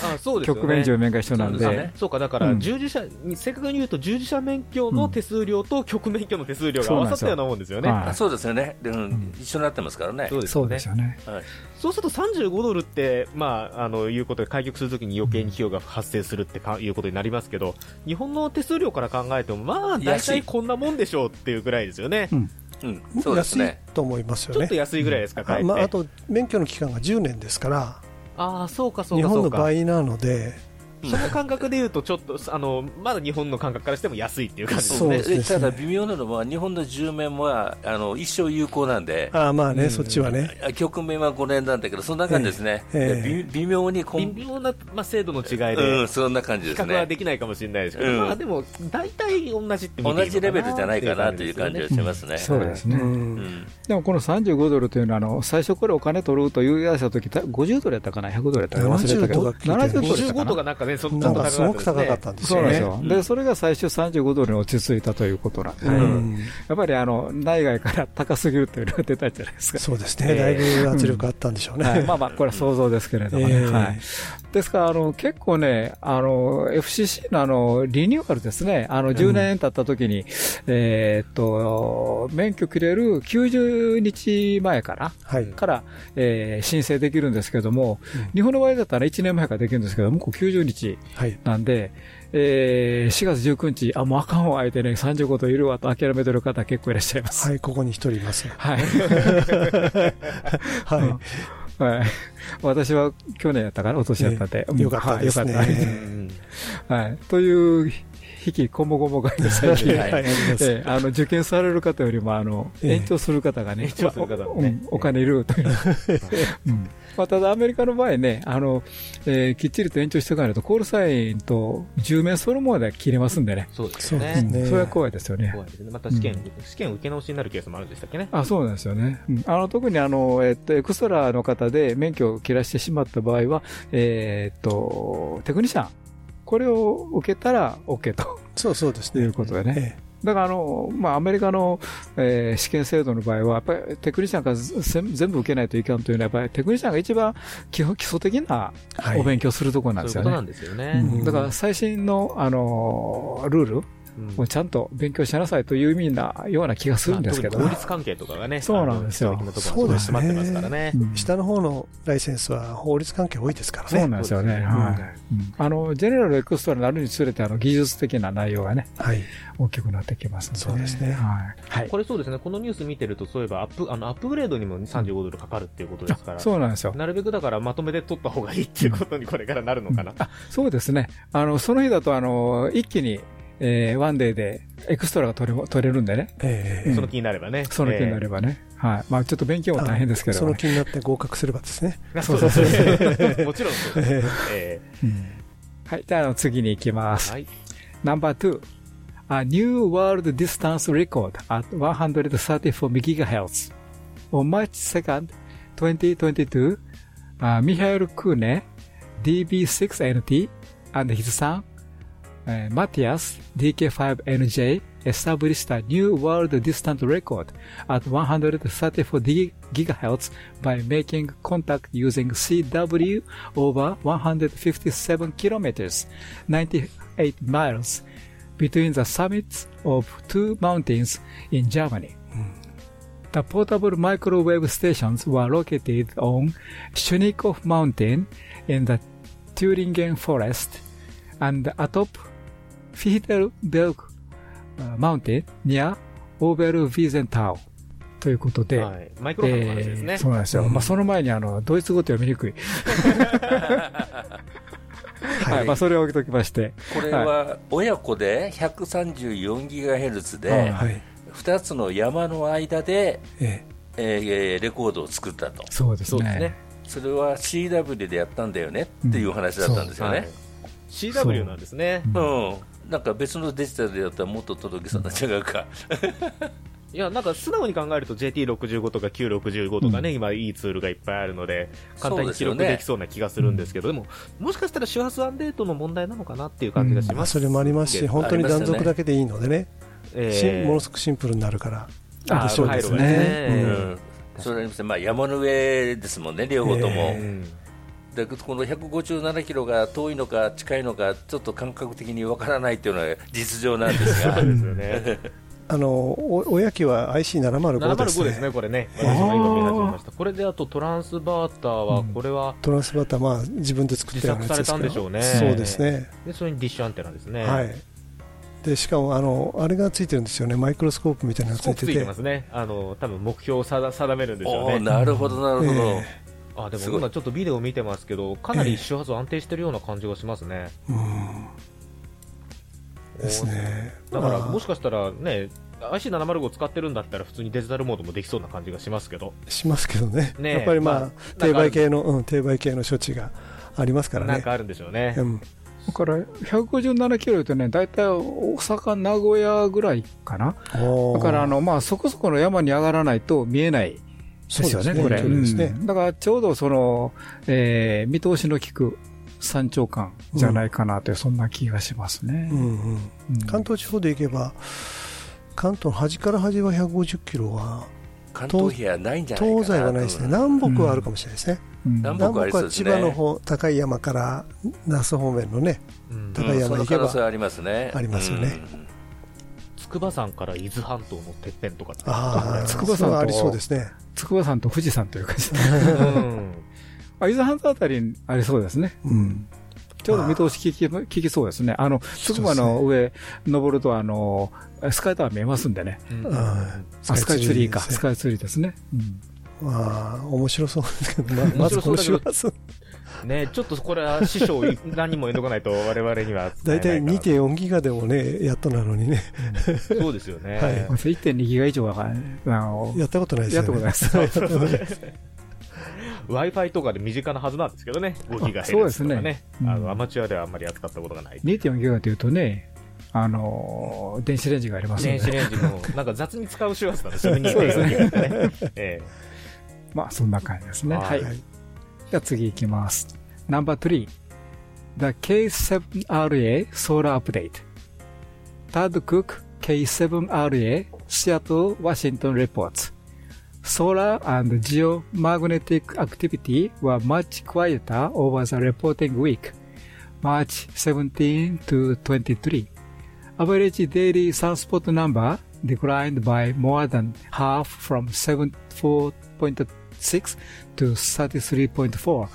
Speaker 3: あそうですよね
Speaker 2: 局免除免が一緒なんで
Speaker 3: そうすねそうか、だから、
Speaker 2: うん
Speaker 3: 従事者、正確に言うと、従事者免許の手数料と局免許の手数料が合わさったようなもんですよね。
Speaker 2: はい
Speaker 4: あそうですよね。でうん一緒になってますからね。
Speaker 3: そうですよね
Speaker 2: そうですよね。
Speaker 4: はい。
Speaker 3: そうすると35ドルって、まあ、あの、いうことで開局するときに余計に費用が発生するってかいうことになりますけど、日本の手数料から考えても、まあ、大
Speaker 4: 安い
Speaker 3: 体こんなもんでしょうっていうぐらいですよね。
Speaker 2: うん。
Speaker 4: うん。そうです
Speaker 5: 安い
Speaker 4: ね。
Speaker 5: と思いますよね
Speaker 3: ちょっと。安いぐらいですか、かえって。
Speaker 5: あまあ、あと免許の期間が10年ですから、
Speaker 3: ああ、そうか、そうか、そうか。
Speaker 5: 本の倍なので、
Speaker 3: その感覚で言うと、ちょっと、あの、まだ日本の感覚からしても安いっていう感じ。ですね。
Speaker 5: そうですね。
Speaker 4: ただ微妙なのは、日本の10面はあの一生有効なんで、
Speaker 5: あまあね、そっちはね、
Speaker 4: あ局面は5年なんだけど、そんな感じですね。
Speaker 5: ええ。
Speaker 4: で微微妙にこん
Speaker 3: 微妙な、まあ、制度の違いで、
Speaker 4: うん、そんな感じ
Speaker 3: 比
Speaker 4: ですね。
Speaker 3: 較はできないかもしれないですけど、
Speaker 4: うん。
Speaker 3: まあでも、大体同じって見ていいのかな
Speaker 4: 同じレベルじゃないかなという感じがしますね。
Speaker 2: そうですね。
Speaker 4: うん。
Speaker 2: でもこの35ドルというのは、あの、最初これお金取るというやつの時、た50ドルやったかな ?100 ドルやったかな？忘れたけど。
Speaker 5: 70とか聞いてる。
Speaker 2: 70ドルやったか
Speaker 3: 55とか
Speaker 2: な
Speaker 3: なんかね、そちょっ
Speaker 5: なん
Speaker 3: と
Speaker 5: かすごく高か
Speaker 3: か
Speaker 5: ったんですよね。
Speaker 2: でそれが最終35ドルに落ち着いたということなんで、
Speaker 5: うん
Speaker 2: やっぱりあの、内外から高すぎるというのが出たんじゃないですか。
Speaker 5: そうですね、だいぶ圧力あったんでしょうね。
Speaker 2: はい、まあまあ、これは想像ですけれどもね。
Speaker 5: ええ
Speaker 2: はい。ですから、あの、結構ね、あの、FCC のあの、リニューアルですね、あの、10年経った時に、えーっと、免許切れる90日前から、
Speaker 5: はい。
Speaker 2: から、えー申請できるんですけども、日本の場合だったら1年前からできるんですけども、こう90日
Speaker 5: はい。
Speaker 2: なんで、えー4月19日、あ、もうあかんわ、相手ね、35度いるわと諦めてる方結構いらっしゃいます。
Speaker 5: はい、ここに一人います。
Speaker 2: はい。
Speaker 5: は
Speaker 2: はい。私は去年やったかな、お年やったんで。
Speaker 5: ええよかったですね
Speaker 2: はいよかった。はい。という引きこもごもが最近、
Speaker 5: はいあります
Speaker 2: ええあの受験される方よりもあの、
Speaker 5: ええ
Speaker 2: 延長する方がね、
Speaker 3: 延長する方もね
Speaker 2: うんお金いるという、うんまあ、ただアメリカの場合ね、あのえーきっちりと延長しておかないと、コールサインと10面そのもので切れますんでね、
Speaker 3: そうですね。
Speaker 5: ですね。
Speaker 2: それは怖いですよね。
Speaker 3: 怖いですね。また試験、試験受け直しになるケースもあるんでしたっけね。
Speaker 2: あそうなんですよね。うんあの特にあの、えっと、エクストラの方で免許を切らしてしまった場合は、えーっと、テクニシャン、これを受けたら OK と
Speaker 5: そうそうですね。
Speaker 2: いうことでね。
Speaker 5: え
Speaker 2: だからあの、まあ、アメリカの、えー試験制度の場合は、やっぱりテクニシャンがぜ全部受けないといかんというのは、やっぱりテクニシャンが一番基本基礎的なお勉強するところなんですよね。だから最新の、あのルール
Speaker 3: うん
Speaker 2: をちゃんと勉強しなさいという意味なような気がするんですけど
Speaker 3: 法律関係とかがね、
Speaker 2: そうなんですよ
Speaker 3: あの基礎的なところがすごい詰まってますからね。
Speaker 2: うん
Speaker 5: 下の方のライセンスは法律関係多いですからね。
Speaker 2: そうなんですよね。
Speaker 3: そうですね
Speaker 2: はい。うんあの、ジェネラルエクストラになるにつれて、あの、技術的な内容がね、
Speaker 5: はい。
Speaker 2: 大きくなってきますんで、
Speaker 5: そうですね
Speaker 2: はい。はい。
Speaker 3: これそうですね、このニュース見てると、そういえばアップ、あの、アップグレードにも35ドルかかるっていうことですから、
Speaker 2: そうなんですよ。
Speaker 3: なるべくだからまとめて取った方がいいっていうことにこれからなるのかな。
Speaker 2: そうですね。あの、その日だと、あの、一気に、えーワンデーでエクストラが取れ取れるんでね。
Speaker 5: ええ
Speaker 3: その気になればね。
Speaker 2: その気になればね。はい。まあ、ちょっと勉強も大変ですけどね。
Speaker 5: その気になって合格すればですね。
Speaker 3: えーそうですね。もちろんそうです。え
Speaker 2: うんはい。じゃあ次に行きます。
Speaker 3: ーはい。
Speaker 2: Number two. A new world distance record at 134 gigahertz. On March 2nd, 2022, uh, Michael Kune, DB6NT, and his son, uh, Matthias, DK5NJ, established a new world distance record at 134 gi- gigahertz by making contact using CW over 157 kilometers, 98 miles, between the summits of two mountains in Germany. The portable microwave stations were located on Schönikow Mountain in the Thüringen Forest and atop Fichtelberg uh, Mountain near Oberwiesenthal. ということで、
Speaker 3: はい。マイクロフォンの話ですね。
Speaker 2: えーそうなんですよ。まあ、その前にあの、ドイツ語って読みにくい。はい。まあ、それを置いときまして。
Speaker 4: これは親子で 134GHz で、
Speaker 5: はい。
Speaker 4: 2つの山の間で、
Speaker 5: え
Speaker 4: えーレコードを作ったと、
Speaker 2: そうですね。
Speaker 3: そすね。
Speaker 4: それは CW でやったんだよねっていう話だったんですよ
Speaker 3: はい
Speaker 4: ね。。
Speaker 3: CW なんですね。
Speaker 4: うんなんか別のデジタルでやったらもっと届けそうな違うか、
Speaker 3: いや、なんか素直に考えると JT65 とか Q65 とかね、今いいツールがいっぱいあるので、簡単に記録できそうな気がするんですけど、でも、もしかしたら周波数アンデートの問題なのかなっていう感じがし
Speaker 5: えまあ、
Speaker 3: ます。
Speaker 5: それもありますし、本当に断続だけでいいのでね、
Speaker 3: え
Speaker 5: し
Speaker 3: ー
Speaker 5: ものすごくシンプルになるから。
Speaker 2: あ
Speaker 5: でしょうです
Speaker 2: そう
Speaker 5: ね。
Speaker 2: ですね
Speaker 5: うん
Speaker 4: うんそれありますねまあ、山の上ですもんね、両方とも。
Speaker 5: え
Speaker 4: でこの157キロが遠いのか近いのか、ちょっと感覚的にわからないっていうのが実情なんですが
Speaker 3: ね。
Speaker 5: あの、お親機は IC705 です
Speaker 3: 705ですね、
Speaker 5: ね。
Speaker 3: これね。これであとトランスバーターは、これは
Speaker 5: トランスバーター、まあ、自分で作ったようなやつですけど
Speaker 3: 自作されたんでしょうね
Speaker 5: そうですね。
Speaker 3: で、それにディッシュアンテナですね。
Speaker 5: はい。で、しかも、あの、あれがついてるんですよね。マイクロスコープみたいなのがついてて
Speaker 3: スコープついてま。すね。あの、多分目標を定定めるんでしょうね。
Speaker 4: なるほど、なるほど、
Speaker 5: え
Speaker 3: あ、でも今ちょっとビデオ見てますけど、かなり周波数安定してるような感じがしますね。
Speaker 5: うん。ですね。
Speaker 3: だから、もしかしたらね、IC705 を使ってるんだったら普通にデジタルモードもできそうな感じがしますけど、
Speaker 5: しますけどね。
Speaker 3: ねえ
Speaker 5: やっぱりまあ、
Speaker 3: まあ
Speaker 5: 低倍系の、うん、低倍系の処置がありますからね。
Speaker 3: なんかあるんでしょうね。
Speaker 5: うん。
Speaker 2: だから、157キロ言うとね、だいたい大阪、名古屋ぐらいかな。だから、あの、まあ、そこそこの山に上がらないと見えないですよね、
Speaker 5: そうですね。
Speaker 2: これ。
Speaker 5: ね。
Speaker 2: うん。だから、ちょうどその、えー見通しの利く山頂間じゃないかなという、そんな気がしますね。
Speaker 5: うんうん。
Speaker 2: うん。
Speaker 5: 関東地方で行けば、関東の端から端は150キロは、
Speaker 4: 関東比はないんじゃないかな
Speaker 5: 東西はないですね。
Speaker 4: うん
Speaker 5: 南北はあるかもしれないですね。
Speaker 2: うん。
Speaker 4: 南北
Speaker 5: は千葉の方、高い山から那須方面のね、
Speaker 3: うん。
Speaker 5: 高い山行けば
Speaker 4: ありますね。
Speaker 5: ありますよね。
Speaker 4: うん
Speaker 3: 筑波山から伊豆半島のてっぺんとか
Speaker 5: ああ、
Speaker 2: 筑波山
Speaker 5: ありそうですね。
Speaker 2: 筑波山と富士山という感じで。
Speaker 3: うん
Speaker 2: あ、伊豆半島あたりにありそうですね。うん。ちょうど見通し聞き、聞きそうですね。あの、筑波の上、登ると、あの、スカイタワー見えますんでね。
Speaker 3: うん
Speaker 5: うん
Speaker 2: あスカイツリーか。スカイツリーですね。うん。
Speaker 5: まあ、面白そうですけど、まずこの周波数。
Speaker 3: ね、ちょっとこれは師匠、何人も入れとかないと、我々には
Speaker 5: 大体2.4ギガでもね、やっとなのにね。
Speaker 3: そうですよね。
Speaker 5: はい
Speaker 2: 1.2ギガ以上は、あの、
Speaker 5: やったことないですよね。
Speaker 2: やったことないです。
Speaker 5: やったこと
Speaker 3: かで身近なはずなんですけどね、5ギガヘ
Speaker 2: そうです
Speaker 3: ルツとかね
Speaker 2: ね。うん
Speaker 3: あの、アマチュアではあんまり扱ったことがない。
Speaker 2: 2.4ギガというとね、あの、電子レンジがありますので。
Speaker 3: 電子レンジも、なんか雑に使う周波数なんですよね、
Speaker 2: そうですね
Speaker 3: 2.4ギガってね。え
Speaker 2: まあ、そんな感じですね。
Speaker 3: は
Speaker 2: はいじゃあ次行きます。No.3 The K7RA Solar Update. Tad Cook K7RA Seattle, Washington reports. Solar and geomagnetic activity were much quieter over the reporting week, March 17 to 23. Average daily sunspot number declined by more than half from 74.6 to 33.4,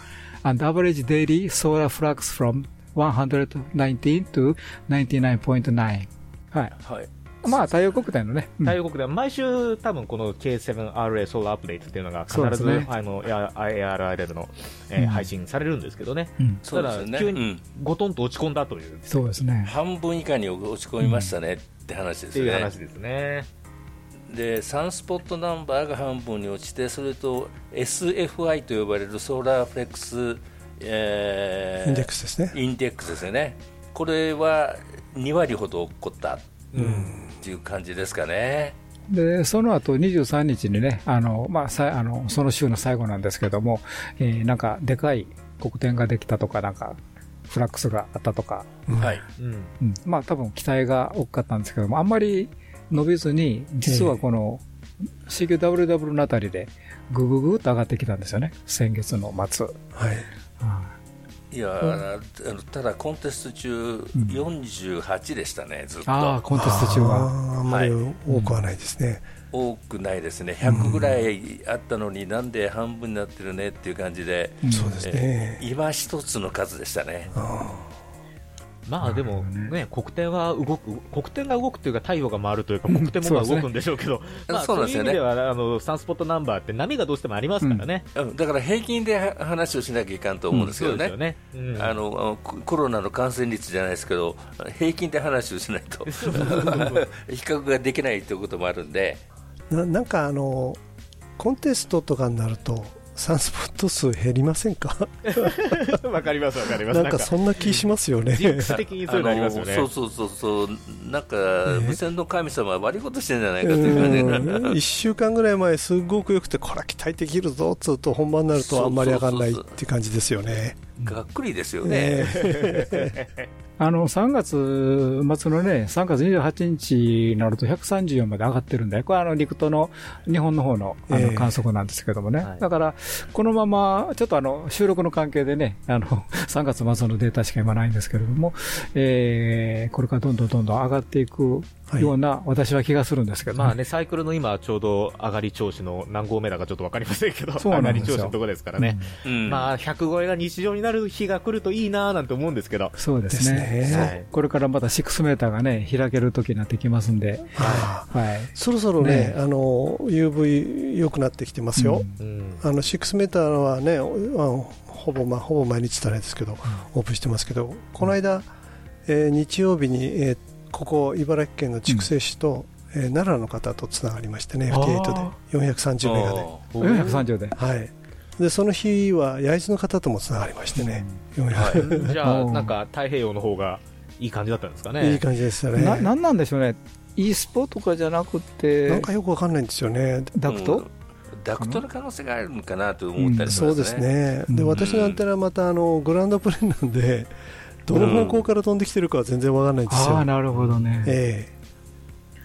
Speaker 2: and average daily solar flux from 119 to 99.9. はい。
Speaker 4: はい。
Speaker 2: まあ、太陽国体のね。うん
Speaker 3: 太陽国では毎週多分この K7RA ソーラーアップデートっていうのが必ず、
Speaker 2: ね
Speaker 3: あの ARRL の、えー
Speaker 2: うん
Speaker 3: 配信されるんですけどね、
Speaker 2: うん
Speaker 3: ただ急に
Speaker 4: うん
Speaker 3: ゴトンと落ち込んだという、
Speaker 2: そうですね。
Speaker 4: 半分以下に落ち込みましたねって話ですよね。
Speaker 3: っていう話ですね。
Speaker 4: でサンスポットナンバーが半分に落ちてそれと SFI と呼ばれるソーラーフレックス、えー
Speaker 5: インデックスですね。
Speaker 4: インデックスですよね。これは2割ほど起こったっていう感じですかね、
Speaker 2: で、その後23日にね、あの、まあ、さあの、その週の最後なんですけども、えーなんか、でかい黒点ができたとか、なんか、フラックスがあったとか、
Speaker 4: はい。
Speaker 3: うん
Speaker 2: うん。まあ、多分期待が大きかったんですけども、あんまり伸びずに、実はこの、CQWW のあたりで、ぐぐぐっと上がってきたんですよね、先月の末。
Speaker 5: はい。
Speaker 4: い。やあのただコンテスト中48でしたねずっと。
Speaker 2: ああ、コンテスト中は。
Speaker 5: あんまり多くはないですね。
Speaker 4: 多くないですね。100ぐらいあったのになんで半分になってるねっていう感じで、
Speaker 5: そうですね。
Speaker 4: えー今一つの数でしたね
Speaker 3: まあでもね、黒点は動く、黒点が動くというか、太陽が回るというか、黒点もまあ動くんでしょうけど、まあ
Speaker 4: そうなんですよね。
Speaker 3: いう意味では、あの、サンスポットナンバーって波がどうしてもありますからね。
Speaker 4: うん。だから平均では話をしなきゃいかんと思うんですけどね,、
Speaker 3: うん
Speaker 4: あのコロナの感染率じゃないですけど平均で話をしないと 比較ができないということもあるんで。
Speaker 5: ななんかあの、コンテストとかになると、サンスポット数減りませんか？
Speaker 3: わかりますわかります。
Speaker 5: なんかそんな気しますよね。
Speaker 3: ジンクス的にそういうのありますよね。
Speaker 4: そうそうそうそうなんか無線の神様は悪いことしてんじゃないかという感じが
Speaker 5: 1週間ぐらい前、すごく良くて、これは期待できるぞっつうと、本番になるとあんまり上がらないって感じですよね。
Speaker 4: がっくりですよね。
Speaker 2: あの、3月末のね、3月28日になると134まで上がってるんで、これはあの、陸との、日本の方のあの
Speaker 5: ええ。
Speaker 2: 観測なんですけどもね。
Speaker 3: はい。
Speaker 2: だから、このまま、ちょっとあの、収録の関係でね、あの、3月末のデータしか今ないんですけれども、えー、これからどんどんどんどん上がっていくような、私は気がするんですけど
Speaker 3: まあね、サイクルの今、ちょうど上がり調子の何合目だかちょっとわかりませんけど、
Speaker 2: そう
Speaker 3: 上がり調子のところですからね。
Speaker 4: うん。
Speaker 3: まあ、100超えが日常になる日が来るといいなぁなんて思うんですけど。
Speaker 2: そうですね。
Speaker 5: ね。
Speaker 3: はい。
Speaker 2: これからまた6メーターがね、開ける時になってきますんで、
Speaker 5: ああ
Speaker 2: はい。
Speaker 5: そろそろね
Speaker 2: ね。
Speaker 5: あの UV 良くなってきてますよ、
Speaker 3: うん。
Speaker 5: あの6メーターはね、ほぼ、まあ、ほぼ毎日じゃないですけど、オープンしてますけど、この間、えー日曜日に、えーここ、茨城県の筑西市と、えー奈良の方とつながりましてね、
Speaker 2: あ
Speaker 5: FT8
Speaker 2: ー
Speaker 5: で、430メガで。
Speaker 2: 430で。
Speaker 5: はい。でその日は焼津の方ともつながりましてね、400
Speaker 3: じゃあ、
Speaker 2: うん
Speaker 3: なんか太平洋の方がいい感じだったんですかね。
Speaker 5: いい感じでした
Speaker 2: な、
Speaker 5: ね。
Speaker 2: なんなんでしょうね。e スポとかじゃなくて、
Speaker 5: なんかよくわかんないんですよね。
Speaker 2: ダクト、
Speaker 4: うん。ダクトの可能性があるのかなと思ったりしますね、
Speaker 5: そうですね。で、
Speaker 2: うん。
Speaker 5: 私のアンテナはまたあのグラウンドプレーなんで、どの方向から飛んできてるかは全然わかんないんですよ。
Speaker 2: ああ、なるほどね。
Speaker 5: ええ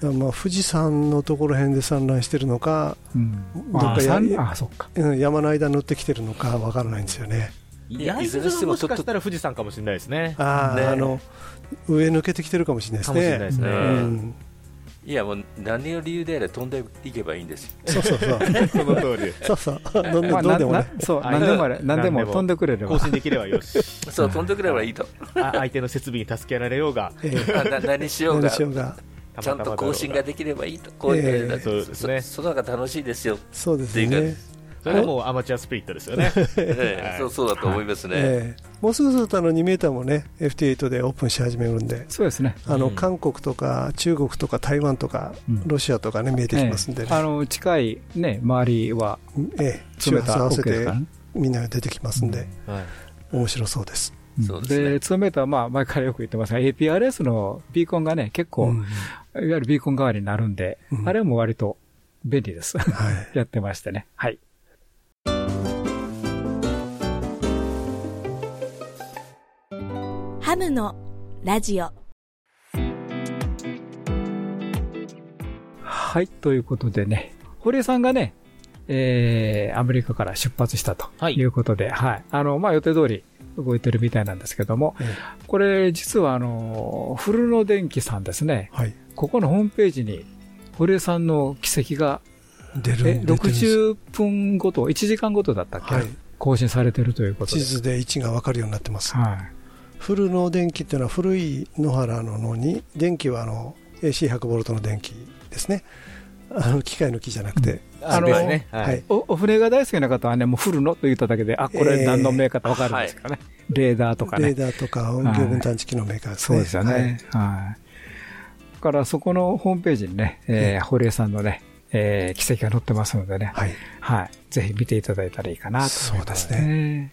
Speaker 5: だからまあ富士山のところ辺で産卵してるのか、
Speaker 2: うん、
Speaker 5: どっかや
Speaker 2: あさんあ、そっか。
Speaker 5: うん山の間に乗ってきてるのかわからないんですよね。
Speaker 3: 焼津はもしかしたら富士山かもしれないですね。
Speaker 5: ああ、
Speaker 4: ね
Speaker 5: あの上抜けてきてるかもしれないです
Speaker 3: かもしれない
Speaker 5: ね。
Speaker 3: ですね。
Speaker 5: うん、
Speaker 4: いやもう何の理由であれ飛んでいけばいいんですよ
Speaker 5: そうそうそう。
Speaker 3: その通りです。
Speaker 5: そうそう。ど
Speaker 2: まあ、
Speaker 5: どうでも。
Speaker 2: そう、
Speaker 3: はい
Speaker 2: 何でもあれ、何でも
Speaker 3: 何でも
Speaker 2: 飛んでくれれば。
Speaker 3: 更新できればよし。
Speaker 4: そう飛んでくればいいと
Speaker 3: あ相手の設備に助けられようが、
Speaker 4: 何しよう
Speaker 5: 何
Speaker 4: が。ちゃんと更新ができればいいとこういう、
Speaker 5: ええ
Speaker 4: そ
Speaker 3: そうですね
Speaker 4: そその方が楽しいですよ
Speaker 5: そうですね。
Speaker 3: それがもうアマチュアスピリットですよね。
Speaker 4: ええそうそうだと思いますね。
Speaker 5: ええもうすぐするとあの2メーターもね FT8 でオープンし始めるんで
Speaker 2: そうですね。
Speaker 5: あの、
Speaker 3: うん
Speaker 5: 韓国とか中国とか台湾とか、
Speaker 2: うん
Speaker 5: ロシアとかね見えてきますんでね、
Speaker 2: ええあの、近いね、周りは、
Speaker 5: ええ周波数
Speaker 2: 詰めたら
Speaker 5: 合わせて。みんなが出てきますんで、
Speaker 3: はい。
Speaker 5: 面白そうです。
Speaker 4: そうですね
Speaker 2: で、2メーターはまあ、前からよく言ってますが、APRS のビーコンがね、結構、
Speaker 5: うん
Speaker 2: いわゆるビーコン代わりになるんで、
Speaker 5: うん
Speaker 2: あれも割と便利です。
Speaker 5: はい
Speaker 2: やってましてね。はい。
Speaker 7: ムのラジオ。
Speaker 2: はい、ということでね、堀江さんがね、えー、アメリカから出発したと
Speaker 3: はい。
Speaker 2: いうことで、はい。あの、まあ、予定通り動いてるみたいなんですけども、
Speaker 5: え
Speaker 2: これ実はあの、フルノ電機さんですね、
Speaker 5: はい。
Speaker 2: ここのホームページに、堀江さんの軌跡が、
Speaker 5: 出る
Speaker 2: え、
Speaker 5: 出てるんです。
Speaker 2: 60分ごと、1時間ごとだったっけ、
Speaker 5: はい。
Speaker 2: 更新されてるということで。
Speaker 5: 地図で位置が分かるようになってます、
Speaker 2: はい。
Speaker 5: フルの電気っていうのは古い野原ののに電気はあの AC100 ボルトの電気ですねあの機械の木じゃなくて、
Speaker 2: あの
Speaker 3: ですね。は
Speaker 5: はいい。
Speaker 2: おお船が大好きな方はね、もうフルノと言っただけで、あ、これ何のメーカーかわかるんですかね。レーダーとかね。
Speaker 5: レーダーとか音響分探知機のメーカーですね
Speaker 2: そうですよね。はい。だからそこのホームページにね、えー、堀江さんのね、えー、奇跡が載ってますのでね、
Speaker 5: はい、
Speaker 2: はい。ぜひ見ていただいたらいいかなと思います
Speaker 5: そうです
Speaker 2: ね。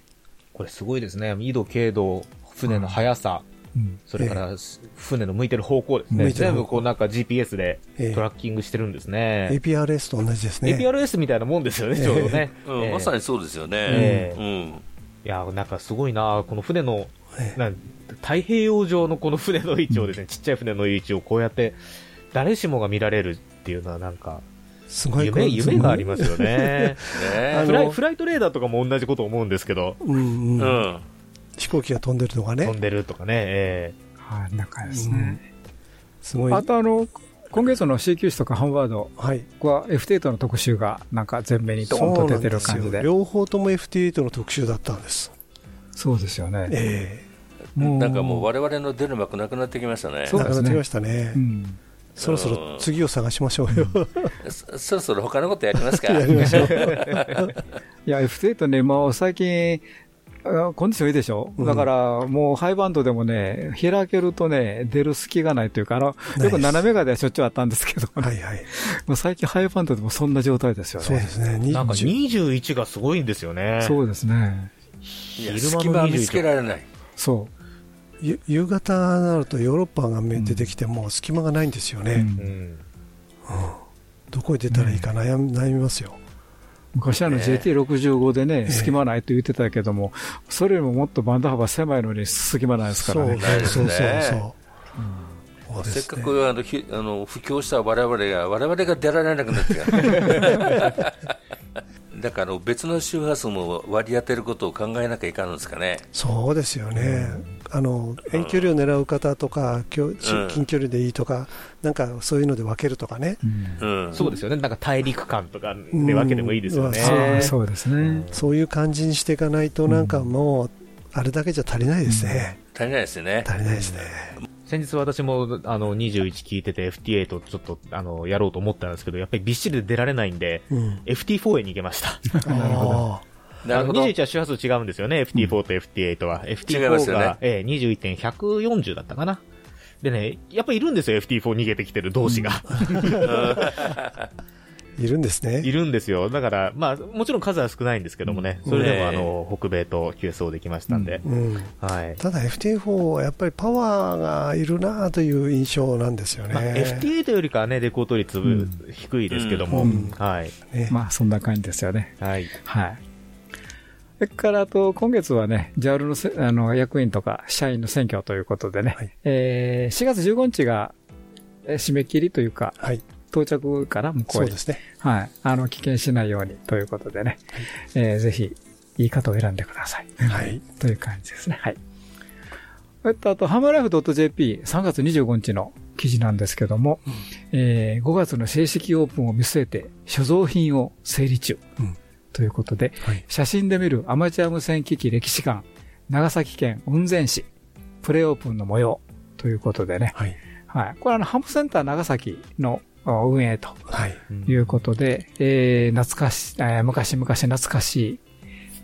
Speaker 3: これすごいですね。緯度、経度、船の速さ、
Speaker 2: うん。
Speaker 3: それから船の向いてる方向ですね。全部こうなんか GPS で
Speaker 5: ええ。
Speaker 3: トラッキングしてるんですね。
Speaker 5: APRS と同じですね。
Speaker 3: APRS みたいなもんですよね、ちょうどね。
Speaker 4: うん
Speaker 3: ええ。
Speaker 4: まさにそうですよね。
Speaker 3: え
Speaker 4: うん。
Speaker 3: いや、なんかすごいな。この船の、
Speaker 5: ええ。
Speaker 3: なん太平洋上のこの船の位置をですね、ちっちゃい船の位置をこうやって、誰しもが見られるっていうのはなんか、
Speaker 5: すごい
Speaker 3: 夢、夢がありますよね。
Speaker 4: ね
Speaker 3: フライフライトレーダーとかも同じこと思うんですけど、
Speaker 5: うんうん。
Speaker 4: うん。
Speaker 5: 飛行機が飛んでるとかね。
Speaker 3: 飛んでるとかね、え
Speaker 2: はい、中ですね。
Speaker 5: すごい。
Speaker 2: あとあの、今月の C 級誌とかハンバード
Speaker 5: はい。
Speaker 2: は F8 の特集がなんか前面にドーンと出てる感じで。
Speaker 5: 両方とも FT8 の特集だったんです。
Speaker 2: そうですよね。
Speaker 5: え
Speaker 2: もう。
Speaker 4: なんかもう我々の出る幕なくなってきましたね。
Speaker 5: え
Speaker 2: そうですね。
Speaker 5: なくなってきましたね、
Speaker 2: うん。
Speaker 5: そろそろ次を探しましょうよ、
Speaker 4: そそろそろ他のことやりますか。
Speaker 5: やりましょう。
Speaker 2: いや、F8 ね、もう最近、あコンディションいいでしょ、
Speaker 5: うん
Speaker 2: だから、もうハイバンドでもね、開けるとね、出る隙がないというか、あの、よく斜めがではしょっちゅうあったんですけど、
Speaker 5: はいはい
Speaker 2: もう最近ハイバンドでもそんな状態ですよね。
Speaker 5: そうですね
Speaker 3: えなんか
Speaker 5: 20
Speaker 3: 21がすごいんですよね。
Speaker 2: そうですね。
Speaker 3: 昼間の
Speaker 4: 隙間は見つ
Speaker 3: 21
Speaker 4: けられない。
Speaker 2: そ
Speaker 5: ゆ夕方になるとヨーロッパが出てきてもう隙間がないんですよ
Speaker 2: う。
Speaker 5: ね、
Speaker 2: うん
Speaker 3: うん。
Speaker 5: どこへ出たらいいか悩み悩みますよ、
Speaker 2: 昔あの JT65 でね、隙間ないと言ってたけども、それよりももっとバンド幅狭いのに隙間ないですから。ね。
Speaker 4: ないですね。
Speaker 5: そうそうそうそう。で
Speaker 4: せっかくあのひあの布教した我々が我々が出られなくなって だからあの別の周波数も割り当てることを考えなきゃいかんのですかね。
Speaker 5: そうですよね、あの遠距離を狙う方とか、きょ近距離でいいとか、なんかそういうので分けるとかね、
Speaker 2: うん
Speaker 4: うん、
Speaker 3: そうですよね。なんか大陸間とかで分けてもいいですよね。
Speaker 5: うん
Speaker 2: そうですね。
Speaker 5: そういう感じにしていかないと、なんかもう、あれだけじゃ足りないですね、
Speaker 4: 足りないですね。
Speaker 5: 足りないですね。
Speaker 3: 先日私もあの21聞いてて FT8 ちょっとあのやろうと思ったんですけど、やっぱりびっしりで出られないんで、
Speaker 5: うん、
Speaker 3: FT4 へ逃げました。
Speaker 5: あ
Speaker 4: なるほど。
Speaker 3: あの21は周波数違うんですよね、FT4 と FT8 は。
Speaker 4: 違いま
Speaker 3: FT4
Speaker 4: すよね
Speaker 3: が、ええ21.140だったかな。でね、やっぱりいるんですよ、FT4 逃げてきてる同士が。
Speaker 5: ー いるんですね。
Speaker 3: いるんですよ。だから、まあ、もちろん数は少ないんですけどもね、それでもあの、北米と QSO できましたんで、
Speaker 5: うん、
Speaker 3: はい。
Speaker 5: ただ FT4 はやっぱりパワーがいるなという印象なんですよね。
Speaker 3: まあ、FT8 よりかはね、レコード率
Speaker 2: ん
Speaker 3: 低いですけども、
Speaker 5: うん
Speaker 3: はい。
Speaker 5: ね
Speaker 2: まあ、そんな感じですよね。
Speaker 3: はい。
Speaker 2: はい。それから、あと、今月はね、JAL のせあの役員とか社員の選挙ということでね、
Speaker 5: はい
Speaker 2: えー4月15日がえー締め切りというか、
Speaker 5: はい、
Speaker 2: 到着から向こに
Speaker 5: そううで。すね。
Speaker 2: はい。あの、危険しないようにということでね、えーぜひ、いい方を選んでください。
Speaker 5: はい。
Speaker 2: という感じですね。はい。えっと、あと、ハムライフ .jp3 月25日の記事なんですけども、えー5月の正式オープンを見据えて、所蔵品を整理中。
Speaker 5: うん
Speaker 2: ということで、
Speaker 5: はい
Speaker 2: 写真で見るアマチュア無線機器歴史館、長崎県雲仙市、プレオープンの模様ということでね、
Speaker 5: はい。
Speaker 2: はい。これあの、ハムセンター長崎の、運営ということで、えー懐かし、えー昔々懐かしい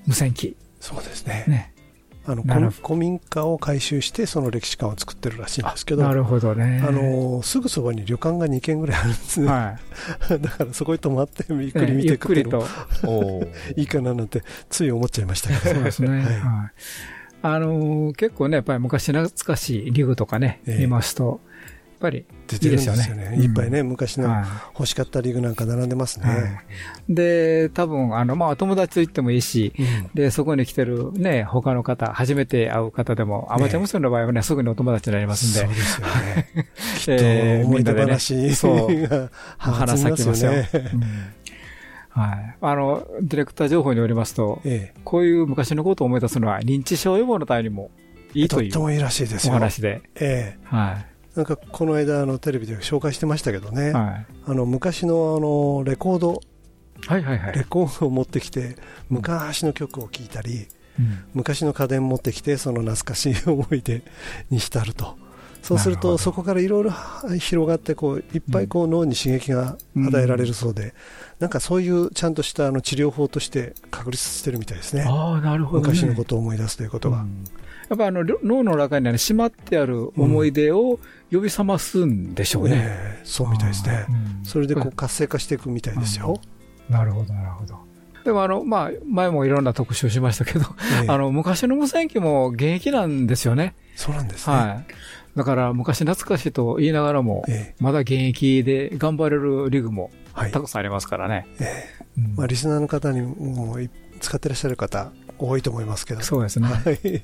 Speaker 2: 無線機。
Speaker 5: そうですね。
Speaker 2: ね。
Speaker 5: あの古古民家を改修してその歴史館を作ってるらしいんですけど
Speaker 2: なるほどね。
Speaker 5: あのすぐそばに旅館が2軒ぐらいあるんですね、
Speaker 2: は
Speaker 5: だからそこに泊まってゆっくり見ていくっていうのいいかななんてつい思っちゃいましたけど
Speaker 2: そうですね。はい。あのー結構ね、やっぱり昔懐かしいリグとかね、
Speaker 5: ええ
Speaker 2: 見ますと、ぱりいい
Speaker 5: 出てるん
Speaker 2: でよね。
Speaker 5: よねいっぱいね、
Speaker 2: うん
Speaker 5: 昔の
Speaker 2: はい
Speaker 5: 欲しかったリグなんか並んでますね、
Speaker 2: はいで、多分、あの、まあ、友達と行ってもいいし、で、そこに来てるね、他の方、初めて会う方でも、アマチュア無線の場合はね、すぐにお友達になりますんで。
Speaker 5: そうですよね
Speaker 2: きっと
Speaker 5: 思い出話
Speaker 2: そう。
Speaker 5: が
Speaker 2: 花咲きますよ。うんはい。あの、ディレクター情報によりますと、
Speaker 5: え
Speaker 2: こういう昔のことを思い出すのは、認知症予防のためにもいいという。
Speaker 5: とってもいいらしいですよ
Speaker 2: お話で。
Speaker 5: ええ
Speaker 2: はい。
Speaker 5: なんかこの間あのテレビで紹介してましたけどね、
Speaker 2: はい。
Speaker 5: あの昔のあのレコード、
Speaker 2: はいはいはい。
Speaker 5: レコードを持ってきて昔の曲を聴いたり、
Speaker 2: うん。
Speaker 5: 昔の家電持ってきてその懐かしい思い出に浸ると。そうするとそこからいろいろ広がってこういっぱいこう脳に刺激が与えられるそうで、なんかそういうちゃんとしたあの治療法として確立してるみたいですね。
Speaker 2: ああ、なるほど、ね。
Speaker 5: 昔のことを思い出すということが、
Speaker 2: やっぱあの、ろ脳の中にはね、しまってある思い出を呼び覚ますんでしょうね。
Speaker 5: ええそうみたいですね、
Speaker 2: うん。
Speaker 5: それでこう活性化していくみたいですよ、
Speaker 2: なるほど、なるほど。でもあの、まあ、前もいろんな特集しましたけど、
Speaker 5: ええ。
Speaker 2: あの、昔の無線機も現役なんですよね。
Speaker 5: そうなんですね、
Speaker 2: はい。だから、昔懐かしいと言いながらも、まだ現役で頑張れるリグもたくさんありますからね。
Speaker 5: ええ。まあ、リスナーの方にもい使ってらっしゃる方多いと思いますけど。
Speaker 2: そうですね。
Speaker 5: はい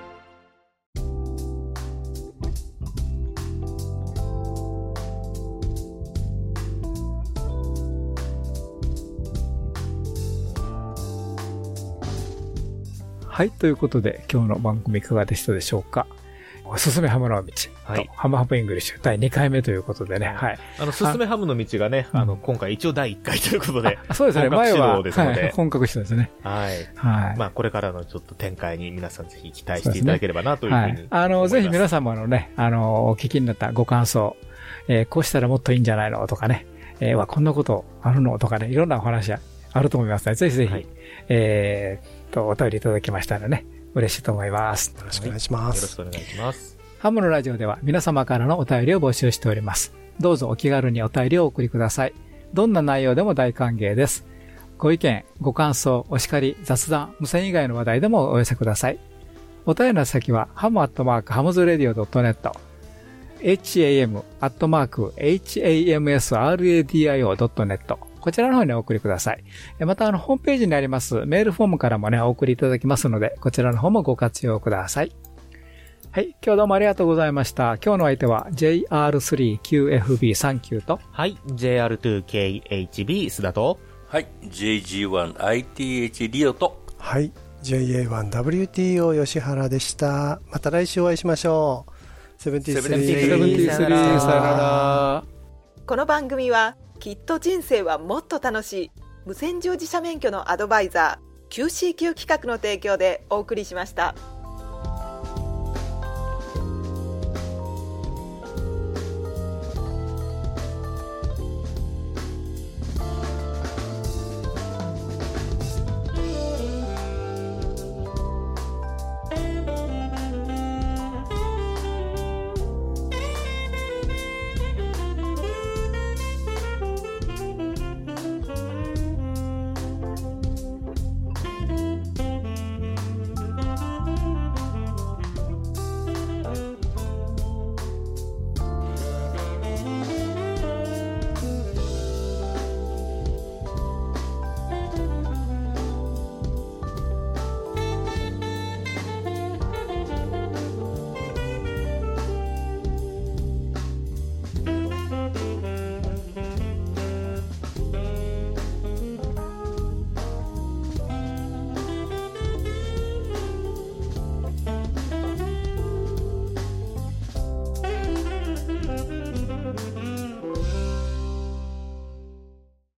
Speaker 2: はい。ということで、今日の番組いかがでしたでしょうか？すすめハムの道、とハムハムイングリッシュ第2回目ということでね。はい。
Speaker 3: あの、すすめハムの道がね、あの、今回一応第1回ということで。
Speaker 2: あそうですね。
Speaker 3: 本格始動は。
Speaker 2: はい本格始動ですね。
Speaker 3: はい。
Speaker 2: はい
Speaker 3: まあ、これからのちょっと展開に皆さんぜひ期待していただければなというふうに。
Speaker 2: はい。あの、ぜひ皆様のね、あの、お聞きになったご感想、えーこうしたらもっといいんじゃないのとかね、えーわ、こんなことあるのとかね、いろんなお話あると思いますので、ぜひぜひ、えーと、お便りいただきましたらね、嬉しいと思います。よろ
Speaker 5: しくお願いします
Speaker 3: よろしくお願いします。
Speaker 2: ハムのラジオでは皆様からのお便りを募集しております。どうぞお気軽にお便りをお送りください。どんな内容でも大歓迎です。ご意見、ご感想、お叱り、雑談、無線以外の話題でもお寄せください。お便りの先は、 ham アットマーク hamsradio.net、ham アットマーク hamsradio.net こちらの方にお送りください。えまた、あの、ホームページにありますメールフォームからもね、お送りいただきますので、こちらの方もご活用ください。はい。今日どうもありがとうございました。今日の相手は JR3QFB39 と、
Speaker 3: はい。JR2KHB 須田と、
Speaker 4: はい。JG1ITH リオと、
Speaker 5: はい JA1WTO 吉原でしたまた来週お会いしましょう73
Speaker 2: 73さよなら。
Speaker 6: この番組はきっと人生はもっと楽しい無線乗自社免許のアドバイザー QCQ 企画の提供でお送りしました。